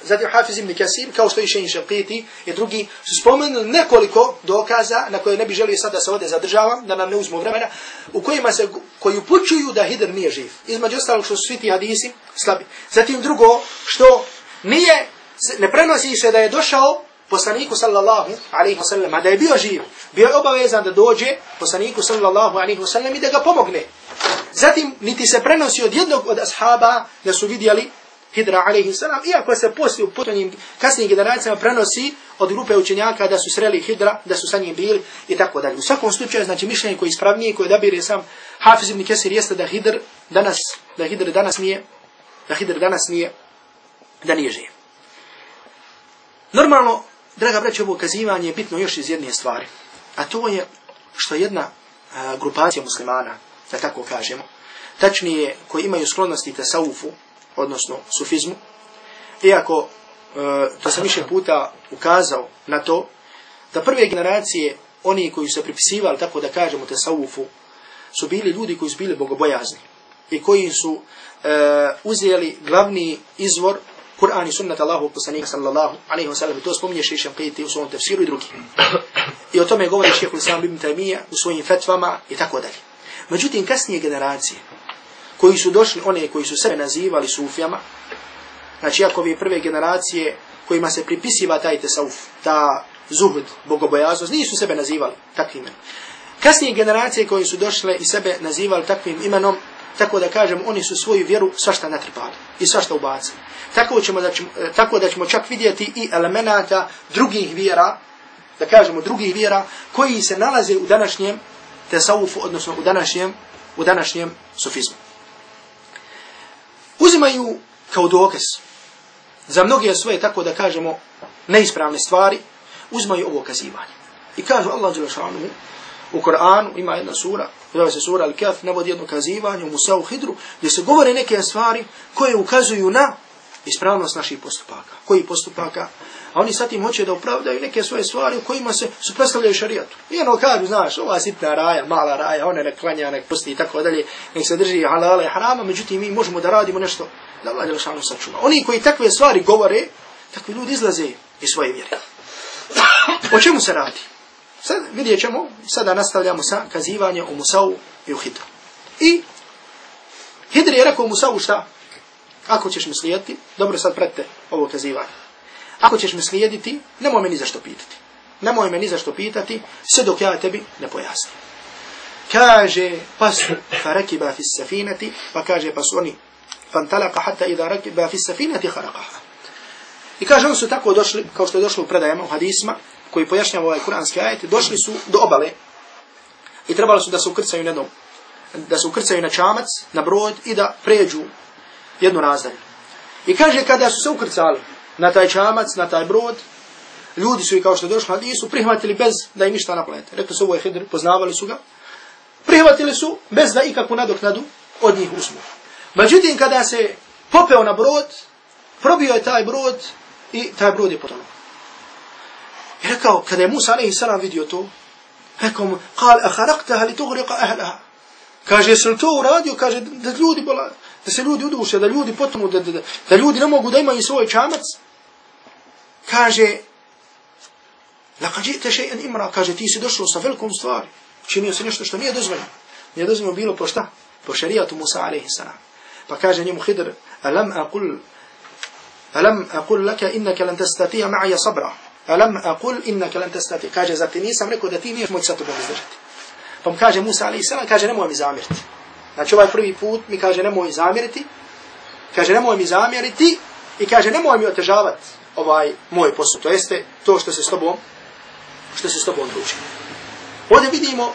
zatim Hafiz ibn Kasir, kao što i šejh Šaqiti i drugi, su spomenuli nekoliko dokaza na koje ne bi želio sada se ovdje zadržavam, da nam ne uzmu vremena, u kojima se, koji upućuju da hidr nije živ. Između ostalog što su svi ti hadisi slabi. Zatim drugo, što nije, ne prenosi se da je došao poslaniku sallallahu alaihi wa sallam, a da je bio živ, bio je obavezan da dođe poslaniku sallallahu alaihi wa sallam i da ga pomogne. Zatim, niti se prenosi od jednog od ashaba da su vidjeli Hidra sallam, iako se poslije u potonjim kasnijim generacijama prenosi od grupe učenjaka da su sreli Hidra, da su sa njim bili i tako dalje. U svakom slučaju, znači mišljenje koje je ispravnije, koje odabire sam Hafiz ibn Kesir jeste da Hidr danas, da Hidr danas nije, da Hidr danas nije, da nije živ. Normalno, Draga braća, ovo kazivanje je bitno još iz jedne stvari. A to je što jedna grupacija muslimana, da tako kažemo, tačnije koji imaju sklonosti tasaufu, odnosno sufizmu, iako a, to sam više puta ukazao na to, da prve generacije oni koji su se pripisivali, tako da kažemo, tesawufu, su bili ljudi koji su bili bogobojazni i koji su e, uzeli glavni izvor Kur'an i sunnat Allahu poslanika sallallahu alaihi wa sallam. To spominje šeši Anqiti u svom tefsiru i drugi. I o tome govori šeho Islam ibn Taymiyyah u svojim fetvama i tako dalje. Međutim, kasnije generacije koji su došli, one koji su sebe nazivali sufijama, znači ako bi prve generacije kojima se pripisiva taj tesauf, ta zuhud, bogobojaznost, nisu sebe nazivali takvim imenom. Kasnije generacije koji su došle i sebe nazivali takvim imenom, tako da kažem, oni su svoju vjeru svašta natrpali i svašta ubacili. Tako, ćemo da ćemo, e, tako da ćemo čak vidjeti i elemenata drugih vjera, da kažemo drugih vjera, koji se nalaze u današnjem tesaufu, odnosno u današnjem, u današnjem sufizmu. Uzimaju kao dokaz za mnoge svoje, tako da kažemo, neispravne stvari, uzmaju ovo kazivanje. I kažu Allah Đelešanu u Koranu, ima jedna sura, zove se sura Al-Kaf, navodi jedno kazivanje u Musa u Hidru, gdje se govore neke stvari koje ukazuju na ispravnost naših postupaka. Koji postupaka? A oni sad im hoće da upravdaju neke svoje stvari u kojima se suprostavljaju šarijatu. I ono kažu, znaš, ova sitna raja, mala raja, one ne klanja, ne pusti i tako dalje, nek se drži halala i harama, međutim mi možemo da radimo nešto da Allah je šanu sačuva. Oni koji takve stvari govore, takvi ljudi izlaze iz svoje vjere. O čemu se radi? Sad vidjet ćemo, sada nastavljamo sa kazivanjem u Musau i u Hidru. I Hidri je rekao Musau šta? Ako ćeš me slijediti, dobro sad pratite ovo kazivanje. Ako ćeš me slijediti, nemoj me ni zašto pitati. Nemoj me ni zašto pitati, sve dok ja tebi ne pojasnim. Kaže, pa su farakiba fi safinati, pa kaže, pa su oni fantalaka hatta idha rakiba fi safinati harakaha. I kaže, oni su tako došli, kao što je došlo u predajama, u hadisma, koji pojašnjava ovaj kuranski ajet, došli su do obale i trebalo su da se ukrcaju na dom, da se ukrcaju na čamac, na brod i da pređu jednu razdalju. I kaže, kada su se ukrcali na taj čamac, na taj brod, ljudi su i kao što je došlo hadisu, prihvatili bez da im ništa naplete. Rekli su ovo je hidr, poznavali su ga. Prihvatili su bez da ikakvu nadoknadu od njih usmu. Međutim, kada se popeo na brod, probio je taj brod i taj brod je potonuo. I rekao, kada je Musa salam vidio to, rekao mu, kal, a haraktaha li. Kaže, jesam to uradio? Kaže, da ljudi bola, da se ljudi uduše, da ljudi potonu, da, da, da ljudi ne mogu da imaju svoj čamac. Kaže, laka džite še'en imra, kaže, ti si došao sa velikom stvari. Činio se nešto što nije dozvoljeno. Nije dozvoljeno bilo po šta? Po šarijatu Musa salam. Pa kaže njemu Hidr, alam aqul, alam aqul laka innaka lan tastatija ma'ja sabra. Alam aqul innaka lan tastati. Kaže, zar ti nisam rekao da ti niješ moći sa tobom izdržati. Pa mu kaže Musa salam, kaže, nemoj mi zamjeriti. Znači ovaj prvi put mi kaže, nemoj zamjeriti. Kaže, nemoj mi zamjeriti. I kaže, nemoj mi otežavati ovaj moj posao. To jeste to što se s tobom, što se s tobom druži. Ovdje vidimo,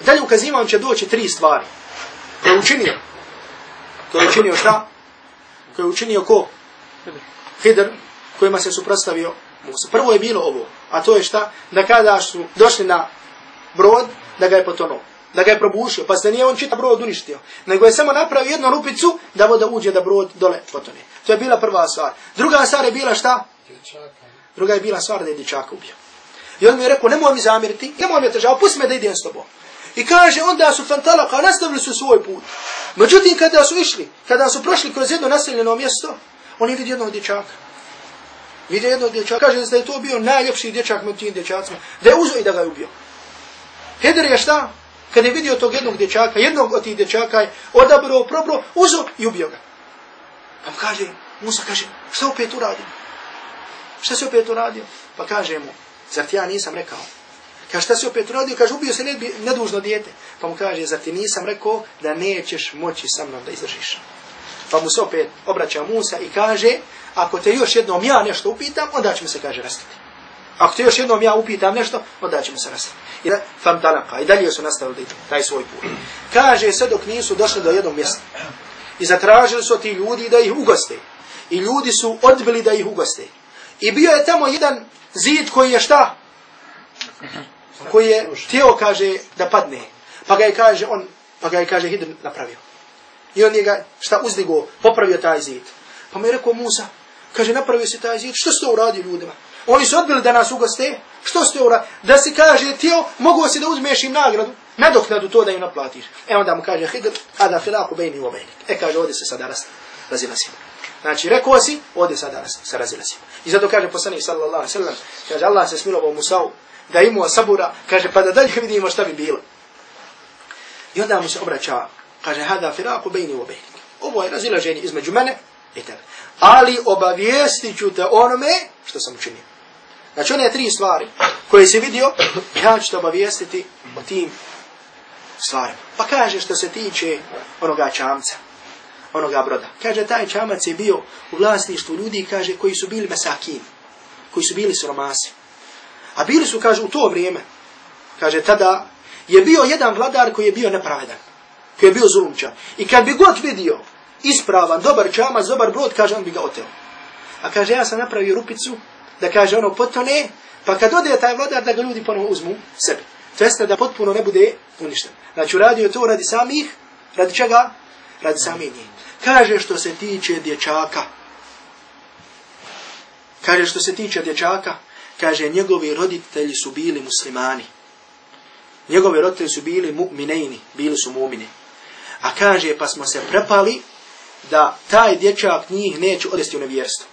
dalje ukazivam će doći tri stvari. Koje je učinio. Koje je učinio šta? Koje je učinio ko? Hidr, kojima se suprostavio Musa. Prvo je bilo ovo, a to je šta? Da kada su došli na brod, da ga je potonuo. Da ga je probušio, pa se nije on čita brod uništio. Nego je samo napravio jednu rupicu da voda uđe da brod dole potone. To je bila prva stvar. Druga stvar je bila šta? Druga je bila stvar da je dječaka ubio. I on mi je rekao, nemoj mi zamiriti, nemoj mi otežao, pusti me da idem s tobom. I kaže, onda su fantalaka, nastavili su svoj put. Međutim, kada su išli, kada su prošli kroz jedno naseljeno mjesto, oni vidi jednog dječaka. Vidio jednog dječaka, kaže da je to bio najljepši dječak među tim dječacima, da je uzo i da ga je ubio. Heder je šta? Kad je vidio tog jednog dječaka, jednog od tih dječaka je odabrao, probro, uzo i ubio ga. Pa kaže, Musa kaže, šta opet uradio? Šta si opet uradio? Pa kaže mu, zar ti ja nisam rekao? Kaže, šta si opet uradio? Kaže, ubio se nedužno dijete. Pa mu kaže, zar ti nisam rekao da nećeš moći sa mnom da izdržiš? Pa mu se opet obraća Musa i kaže, ako te još jednom ja nešto upitam, onda ćemo se, kaže, rastati. Ako te još jednom ja upitam nešto, onda ćemo se rastati. I, fam talaka. I dalje su nastavili taj svoj put. Kaže, sve dok nisu došli do jednog mjesta. I zatražili su ti ljudi da ih ugoste. I ljudi su odbili da ih ugoste. I bio je tamo jedan zid koji je šta? Koji je htio, kaže, da padne. Pa ga je, kaže, on, pa ga je, kaže, Hidr napravio. I on je ga, šta, uzdigo, popravio taj zid. Pa mi je rekao Musa, kaže, napravio se taj zid, što se to uradi ljudima? Oni su odbili da nas ugoste, Što ste ura? Da se kaže tio, mogu si da uzmeš im nagradu, nadoknadu to da im naplatiš. E onda mu kaže Hidr, a da filaku bejni u bejnik. E kaže, ovdje se sada razilazimo. Znači, rekao si, ovdje sada se razilazimo. I zato kaže poslanik sallallahu alaihi sallam, kaže, Allah se smilovao Musa'u, da imao sabura, kaže, pa da dalje vidimo šta bi bilo. I onda mu se obraća, kaže, hada firaku bejni u bejnik. Ovo je razilaženje između mene i tebe. Ali obavijestit ću te onome što sam učinio. Znači one tri stvari koje si vidio, ja ću te obavijestiti o tim stvarima. Pa kaže što se tiče onoga čamca, onoga broda. Kaže taj čamac je bio u vlasništvu ljudi, kaže, koji su bili mesakin, koji su bili siromasi. A bili su, kaže, u to vrijeme, kaže, tada je bio jedan vladar koji je bio nepravedan, koji je bio zulumčan. I kad bi god vidio ispravan, dobar čamac, dobar brod, kaže, on bi ga oteo. A kaže, ja sam napravio rupicu, da kaže ono potone, pa kad ode taj vladar da ga ljudi ponovo uzmu sebi. To jeste da potpuno ne bude uništen. Znači uradio to radi samih, radi čega? Radi samih njih. Kaže što se tiče dječaka. Kaže što se tiče dječaka, kaže njegovi roditelji su bili muslimani. Njegovi roditelji su bili mu'minejni, bili su mu'mini. A kaže pa smo se prepali da taj dječak njih neće odesti u nevjerstvo.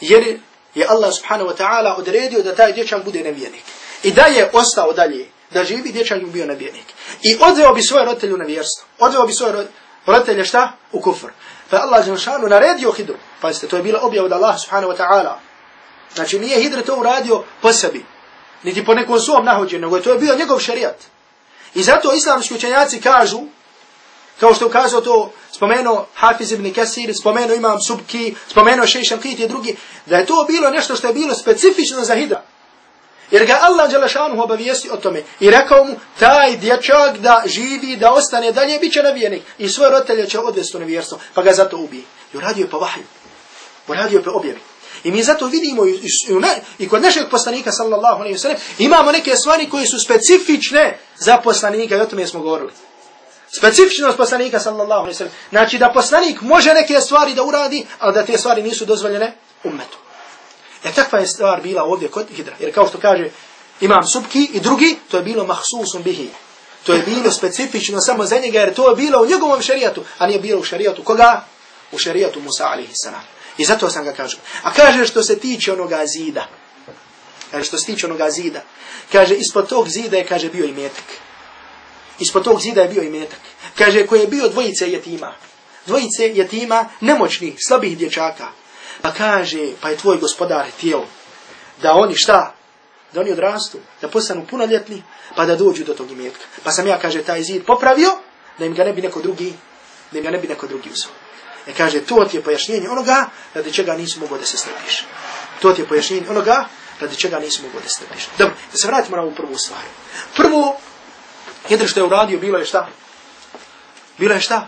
Jer je Allah subhanahu wa ta'ala odredio da taj dječak bude nevjernik. I da je ostao dalje, da živi dječak bi bio nevjernik. I odveo bi svoje roditelju na vjerstvo. Odveo bi svoje roditelje šta? U kufr. Pa Allah Đelšanu naredio hidru. Pazite, to je bila objava od Allah subhanahu wa ta'ala. Znači nije hidr to uradio po sebi. Niti po nekom svom nahođenju, nego to je bio njegov šarijat. I zato islamski učenjaci kažu, kao što ukazao to spomenuo Hafiz ibn Kasir, spomenuo Imam Subki, spomenuo Šešan Kit i drugi, da je to bilo nešto što je bilo specifično za Hidra. Jer ga Allah Đelešanu obavijesti o tome. I rekao mu, taj dječak da živi, da ostane dalje, bit će navijenik. I svoje roditelje će odvesti u nevjerstvo, pa ga zato ubije. I uradio je po vahju. Uradio po objavi. I mi zato vidimo i, i, i kod našeg poslanika, sallallahu alaihi wa sallam, imamo neke stvari koje su specifične za poslanika i o tome smo govorili specifičnost poslanika sallallahu alejhi ve sellem. Znači da poslanik može neke stvari da uradi, a da te stvari nisu dozvoljene ummetu. E takva je stvar bila ovdje kod Hidra. Jer kao što kaže imam Subki i drugi, to je bilo mahsusun bihi. To je bilo specifično samo za njega, jer to je bilo u njegovom šarijatu, a nije bilo u šarijatu koga? U šarijatu Musa alaihi salam. I zato sam ga kažu. A kaže što se tiče onoga zida. Kaže što se tiče onoga zida. Kaže ispod tog zida je kaže bio i metak ispod tog zida je bio i metak. Kaže, koji je bio dvojice jetima. Dvojice jetima, nemoćnih, slabih dječaka. Pa kaže, pa je tvoj gospodar tijel da oni šta? Da oni odrastu, da postanu punoljetni, pa da dođu do tog imetka. Pa sam ja, kaže, taj zid popravio, da im ga ne bi neko drugi, da im ga ne bi neko drugi uzao. E kaže, to ti je pojašnjenje onoga radi čega nisi mogao da se strpiš. To ti je pojašnjenje onoga radi čega nisi mogao da se strpiš. Dobro, da se vratimo na ovu prvu stvar. Prvo, Jedno što je uradio bilo je šta? Bilo je šta?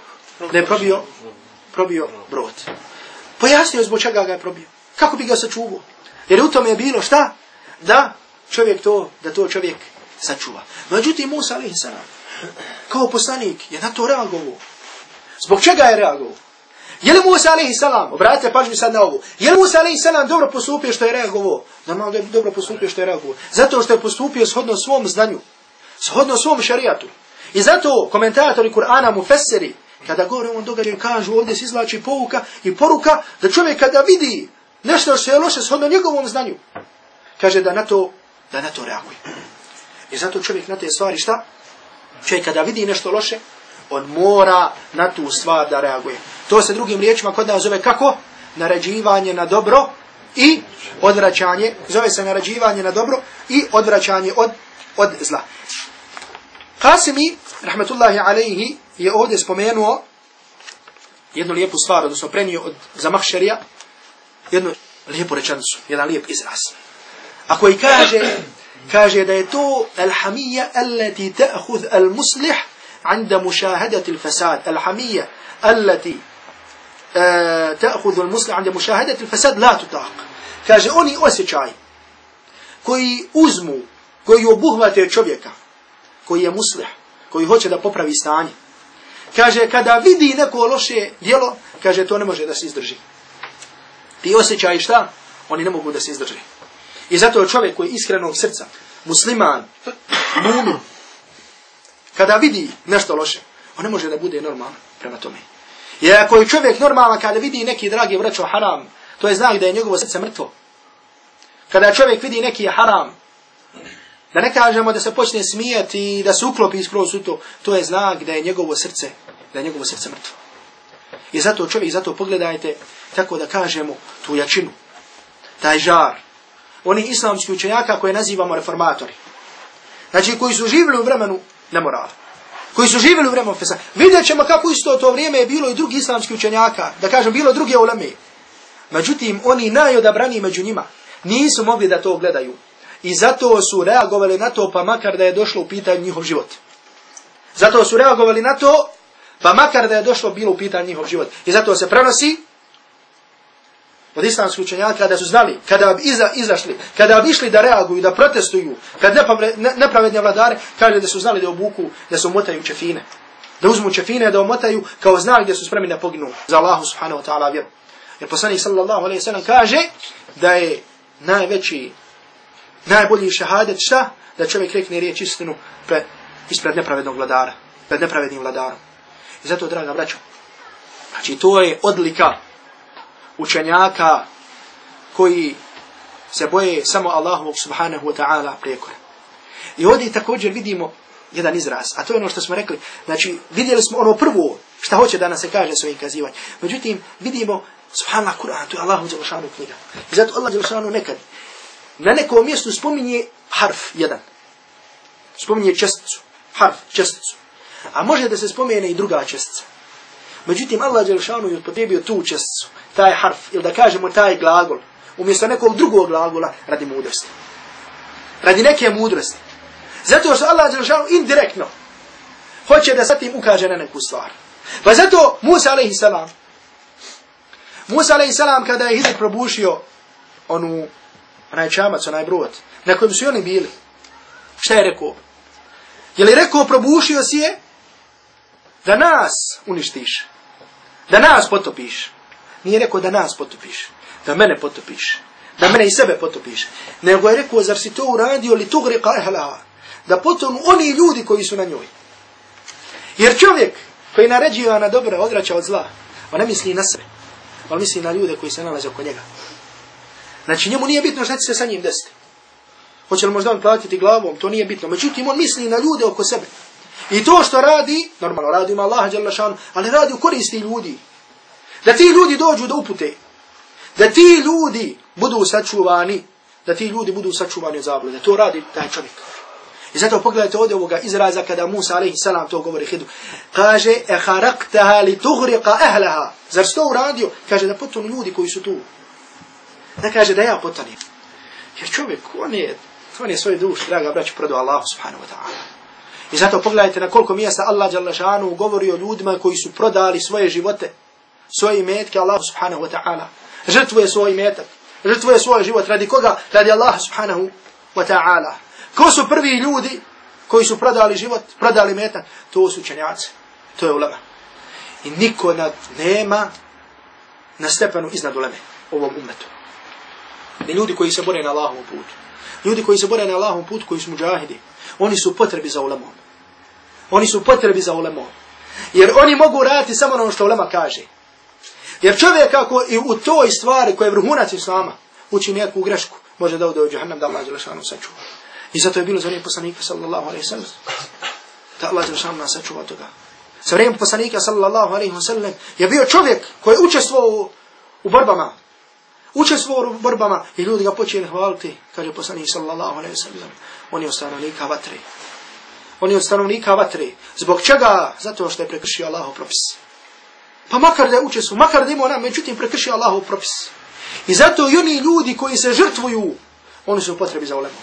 Da je probio, probio brod. Pojasnio zbog čega ga je probio. Kako bi ga sačuvao? Jer u tome je bilo šta? Da čovjek to, da to čovjek sačuva. Međutim, Musa alaihi salam, kao poslanik, je na to reagovao. Zbog čega je reagovao? Je li Musa alaihi salam, obratite pažnju sad na ovu, je li Musa alaihi salam dobro postupio što je reagovao? Normalno je dobro postupio što je reagovao. Zato što je postupio shodno svom znanju shodno svom šarijatu. I zato komentatori Kur'ana mu feseri, kada govore o ovom događaju, kažu ovdje se izlači pouka i poruka da čovjek kada vidi nešto što je loše shodno njegovom znanju, kaže da na to, da na to reaguje. I zato čovjek na te stvari šta? Čovjek kada vidi nešto loše, on mora na tu stvar da reaguje. To se drugim riječima kod nas zove kako? Naređivanje na dobro i odvraćanje. Zove se naređivanje na dobro i odvraćanje od, od zla. Kasimi, rahmetullahi alaihi, je ovdje spomenuo jednu lijepu stvar, odnosno prenio od zamahšerija, jednu lijepu rečanicu, jedan lijep izraz. A koji kaže, kaže da je to alhamija allati ta'hud al-muslih عند مشاهدة الفساد الحمية التي تأخذ المسلم عند مشاهدة الفساد لا تطاق kaže oni osjećaj koji uzmu koji obuhvate čovjeka koji je muslih, koji hoće da popravi stanje. Kaže, kada vidi neko loše djelo, kaže, to ne može da se izdrži. Ti osjećaj šta? Oni ne mogu da se izdrži. I zato čovjek koji je iskrenog srca, musliman, mumin, kada vidi nešto loše, on ne može da bude normalan prema tome. Jer ako je čovjek normalan kada vidi neki dragi vraćo haram, to je znak da je njegovo srce mrtvo. Kada čovjek vidi neki haram, da ne kažemo da se počne smijati i da se uklopi skroz u to, to je znak da je njegovo srce, da je njegovo srce mrtvo. I zato čovjek, zato pogledajte, tako da kažemo, tu jačinu, taj žar, oni islamski učenjaka koje nazivamo reformatori. Znači, koji su živjeli u vremenu nemorala. Koji su živjeli u vremenu fesa. Vidjet ćemo kako isto to vrijeme je bilo i drugi islamski učenjaka. Da kažem, bilo druge uleme. Međutim, oni najodabrani među njima nisu mogli da to gledaju. I zato su reagovali na to, pa makar da je došlo u pitanje njihov život. Zato su reagovali na to, pa makar da je došlo bilo u pitanje njihov život. I zato se prenosi od islamskih učenjaka da su znali, kada bi iza, izašli, kada bi išli da reaguju, da protestuju, kad nepravedne vladare, kaže da su znali da obuku, da se omotaju čefine. Da uzmu čefine, da omotaju kao znak gdje su spremni da poginu za Allahu subhanahu wa ta'ala vjeru. Jer poslanik sallallahu alaihi sallam kaže da je najveći, najbolji šahadet šta? Da čovjek rekne riječ istinu pred, ispred nepravednog vladara, pred nepravednim vladarom. I zato, draga braćo, znači to je odlika učenjaka koji se boje samo Allahu subhanahu wa ta'ala prijekore. I ovdje također vidimo jedan izraz, a to je ono što smo rekli, znači vidjeli smo ono prvo šta hoće da nas se kaže svojim kazivanjem. Međutim, vidimo, subhanallah, Kur'an, to je Allahu Đelšanu knjiga. I zato Allah Đelšanu nekad na nekom mjestu spominje harf jedan. Spominje česticu. Harf, česticu. A može da se spomene i druga čestica. Međutim, Allah Đelšanu je upotrebio tu česticu taj harf, ili da kažemo taj glagol, umjesto nekog drugog glagola radi mudrosti. Radi neke mudrosti. Zato što Allah Đelšanu indirektno hoće da sa tim ukaže na neku stvar. Pa zato Musa a.s. Musa a.s. kada je Hidir probušio onu, onaj čamac, onaj brod, na kojem su oni bili, šta je rekao? Je li rekao probušio si je da nas uništiš, da nas potopiš, Nije rekao da nas potopiš, da mene potopiš, da mene i sebe potopiš. Nego je rekao, zar si to uradio li tugri qahlaha, da potonu oni ljudi koji su na njoj. Jer čovjek koji naređiva na dobro odraća od zla, on ne misli na sebe, on misli na ljude koji se nalaze oko njega. Znači njemu nije bitno šta će se sa njim desiti. Hoće li možda on platiti glavom, to nije bitno. Međutim, on misli na ljude oko sebe. I to što radi, normalno radi ima Allah, ali radi u koristi ljudi. Da ti ljudi dođu do upute. Da ti ljudi budu sačuvani. Da ti ljudi budu sačuvani od zablude. To radi taj čovjek. I zato pogledajte ovdje ovoga izraza kada Musa salam to govori hidu. Kaže, e li tuhriqa ehlaha. Zar sto uradio? Kaže da potonu ljudi koji su tu. Ne kaže da ja potanim. Jer čovjek, on je, on je svoj duš, draga braću, prodao Allahu subhanahu wa ta'ala. I zato pogledajte na koliko mjesta Allah govori o ljudima koji su prodali svoje živote svoje metke Allah subhanahu wa ta'ala. Žrtvuje svoj metak. Žrtvuje svoj život. Radi koga? Radi Allah subhanahu wa ta'ala. Ko su prvi ljudi koji su prodali život, prodali metak? To su čenjaci. To je ulema. I niko nema na stepenu iznad uleme ovom umetu. I ljudi koji se bore na Allahovom putu. Ljudi koji se bore na Allahovom putu, koji su muđahidi. Oni su potrebi za ulemom. Oni su potrebi za ulemom. Jer oni mogu raditi samo ono što ulema kaže. Jer čovjek ako i u toj stvari koja je vrhunac islama učini neku grešku, može da ode u džahannam da Allah Đelešanu sačuva. I zato je bilo za vrijeme poslanika sallallahu alaihi sallam. Da Allah Đelešanu nas sačuva toga. Za vrijeme poslanika sallallahu alaihi sallam je bio čovjek koji je učestvovao u borbama. Učestvovao u borbama i ljudi ga počeli hvaliti, kaže poslanik sallallahu alaihi sallam. On je od stanovnika vatre. On je od stanovnika vatre. Zbog čega? Zato što je prekršio Allahov propis. Pa makar da je učestvo, makar da ima ona, međutim prekrši Allahov propis. I zato i oni ljudi koji se žrtvuju, oni su potrebi za ulemu.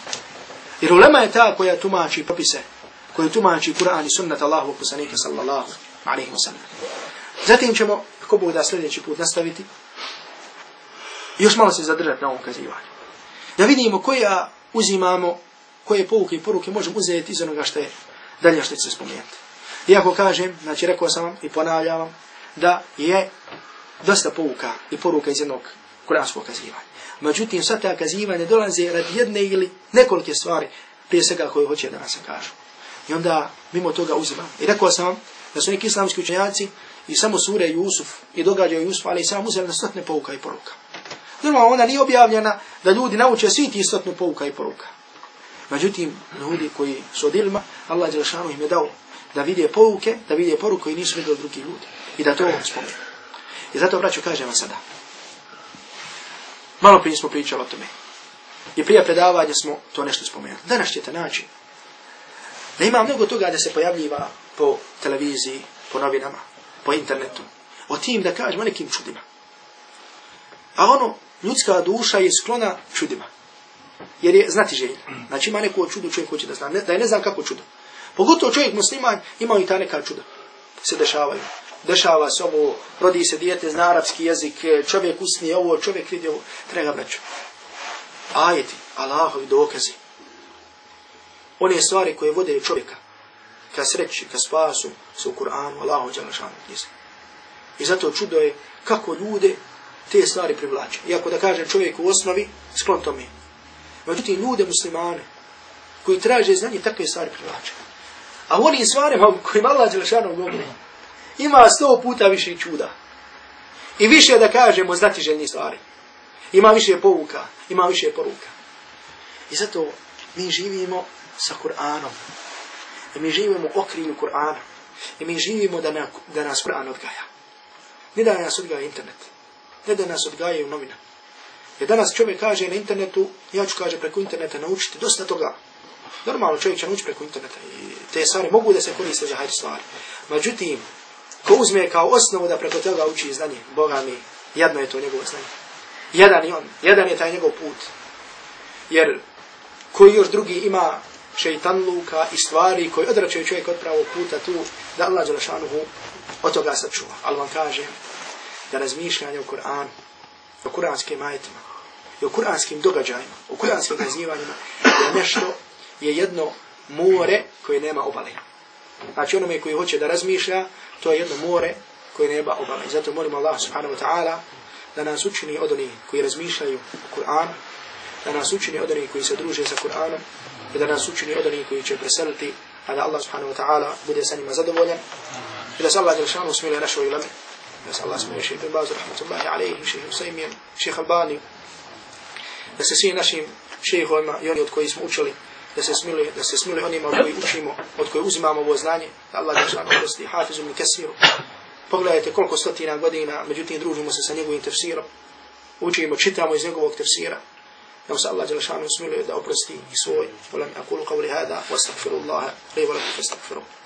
Jer ulema je ta koja tumači propise, koja tumači Kur'an i sunnat Allahu poslanika sallallahu alaihi wa sallam. Zatim ćemo, ako Bog da sljedeći put nastaviti, još malo se zadržati na ovom kazivanju. Da vidimo koja uzimamo, koje pouke i poruke možemo uzeti iz onoga što je dalje što će se spomenuti. Iako kažem, znači rekao sam vam i ponavljam da je dosta pouka i poruka iz jednog kuranskog kazivanja. Međutim, sva ta kazivanja dolaze radi jedne ili nekolike stvari, prije svega koje hoće da nas kažu. I onda mimo toga uzimam. I rekao sam vam da su neki islamski učenjaci i samo sure Jusuf i događaju Jusuf, ali i sam uzeli na stotne pouka i poruka. Normalno ona nije objavljena da ljudi nauče svi ti stotne pouka i poruka. Međutim, ljudi koji su od ilma, Allah Đelšanu im je dao da vidje pouke, da vidje poruke koji nisu vidjeli drugi ljudi. I da to spomenu. I zato, braću, kažem vam sada. Malo prije smo pričali o tome. I prije predavanja smo to nešto spomenuli. Danas ćete naći da ima mnogo toga da se pojavljiva po televiziji, po novinama, po internetu. O tim da kažemo nekim čudima. A ono, ljudska duša je sklona čudima. Jer je znati želj. Znači ima neko čudo čovjek hoće da zna. Ne, da je ne znam kako čudo. Pogotovo čovjek musliman ima i ta neka čuda. Se dešavaju. Dešava se ovo, rodi se dijete, zna arapski jezik, čovjek usnije ovo, čovjek vidi ovo. Treba braću. Ajeti, Allahovi dokazi. One stvari koje vode čovjeka ka sreći, ka spasu, su u Kur'anu, Allahu Đalašanu. I zato čudo je kako ljude te stvari privlače. Iako da kažem čovjek u osnovi, sklon tome. Međutim, ljude muslimane, koji traže znanje, takve stvari privlače. A u onim stvarima kojima Allah Đalašanu govori, ima sto puta više čuda. I više da kažemo znati željni stvari. Ima više povuka, ima više poruka. I zato mi živimo sa Kur'anom. I mi živimo okrilju Kur'ana. I mi živimo da, da nas Kur'an odgaja. Ne da nas odgaja internet. Ne da nas odgajaju novina. Jer danas čovjek kaže na internetu, ja ću kaže preko interneta naučiti dosta toga. Normalno čovjek će naučiti preko interneta. I te stvari mogu da se koriste za hajde stvari. Međutim, ko uzme kao osnovu da preko toga uči znanje, Boga mi, jedno je to njegovo znanje. Jedan je on, jedan je taj njegov put. Jer koji još drugi ima šeitanluka i stvari koji odračaju čovjek od pravog puta tu, da Allah Đelešanuhu od toga sačuva. Ali vam kažem da razmišljanje o Kur'anu, o kuranskim majetima, i o kuranskim događajima, o kuranskim kazivanjima, je nešto, je jedno more koje nema obale. Znači onome koji hoće da razmišlja, to je jedno more koje nema obale. Zato molimo Allah subhanahu wa ta'ala da nas učini od onih koji razmišljaju o Kur'anu, da nas učini od onih koji se druže sa Kur'anom, i da nas učini od onih koji će preseliti, a da Allah subhanahu wa ta'ala bude sa njima zadovoljan, i da se Allah jelšanu smiluje našoj ilame, da se Allah smije šehe Baza rahmatullahi alaihi, šehe Usaymijem, šehe Albani, da se svi našim šehojima i oni od koji smo učili, da se smili, da se smili onima od koji učimo, od koji uzimamo ovo znanje, da Allah da šan prosti, hafizu mi kesiru. Pogledajte koliko stotina godina, međutim družimo se sa njegovim tefsirom, učimo, čitamo iz njegovog tefsira, da se Allah Đelešanu smiluje da oprosti i svoj. Volam akulu qavli hada, wa astagfirullaha, li volam, astagfirullaha.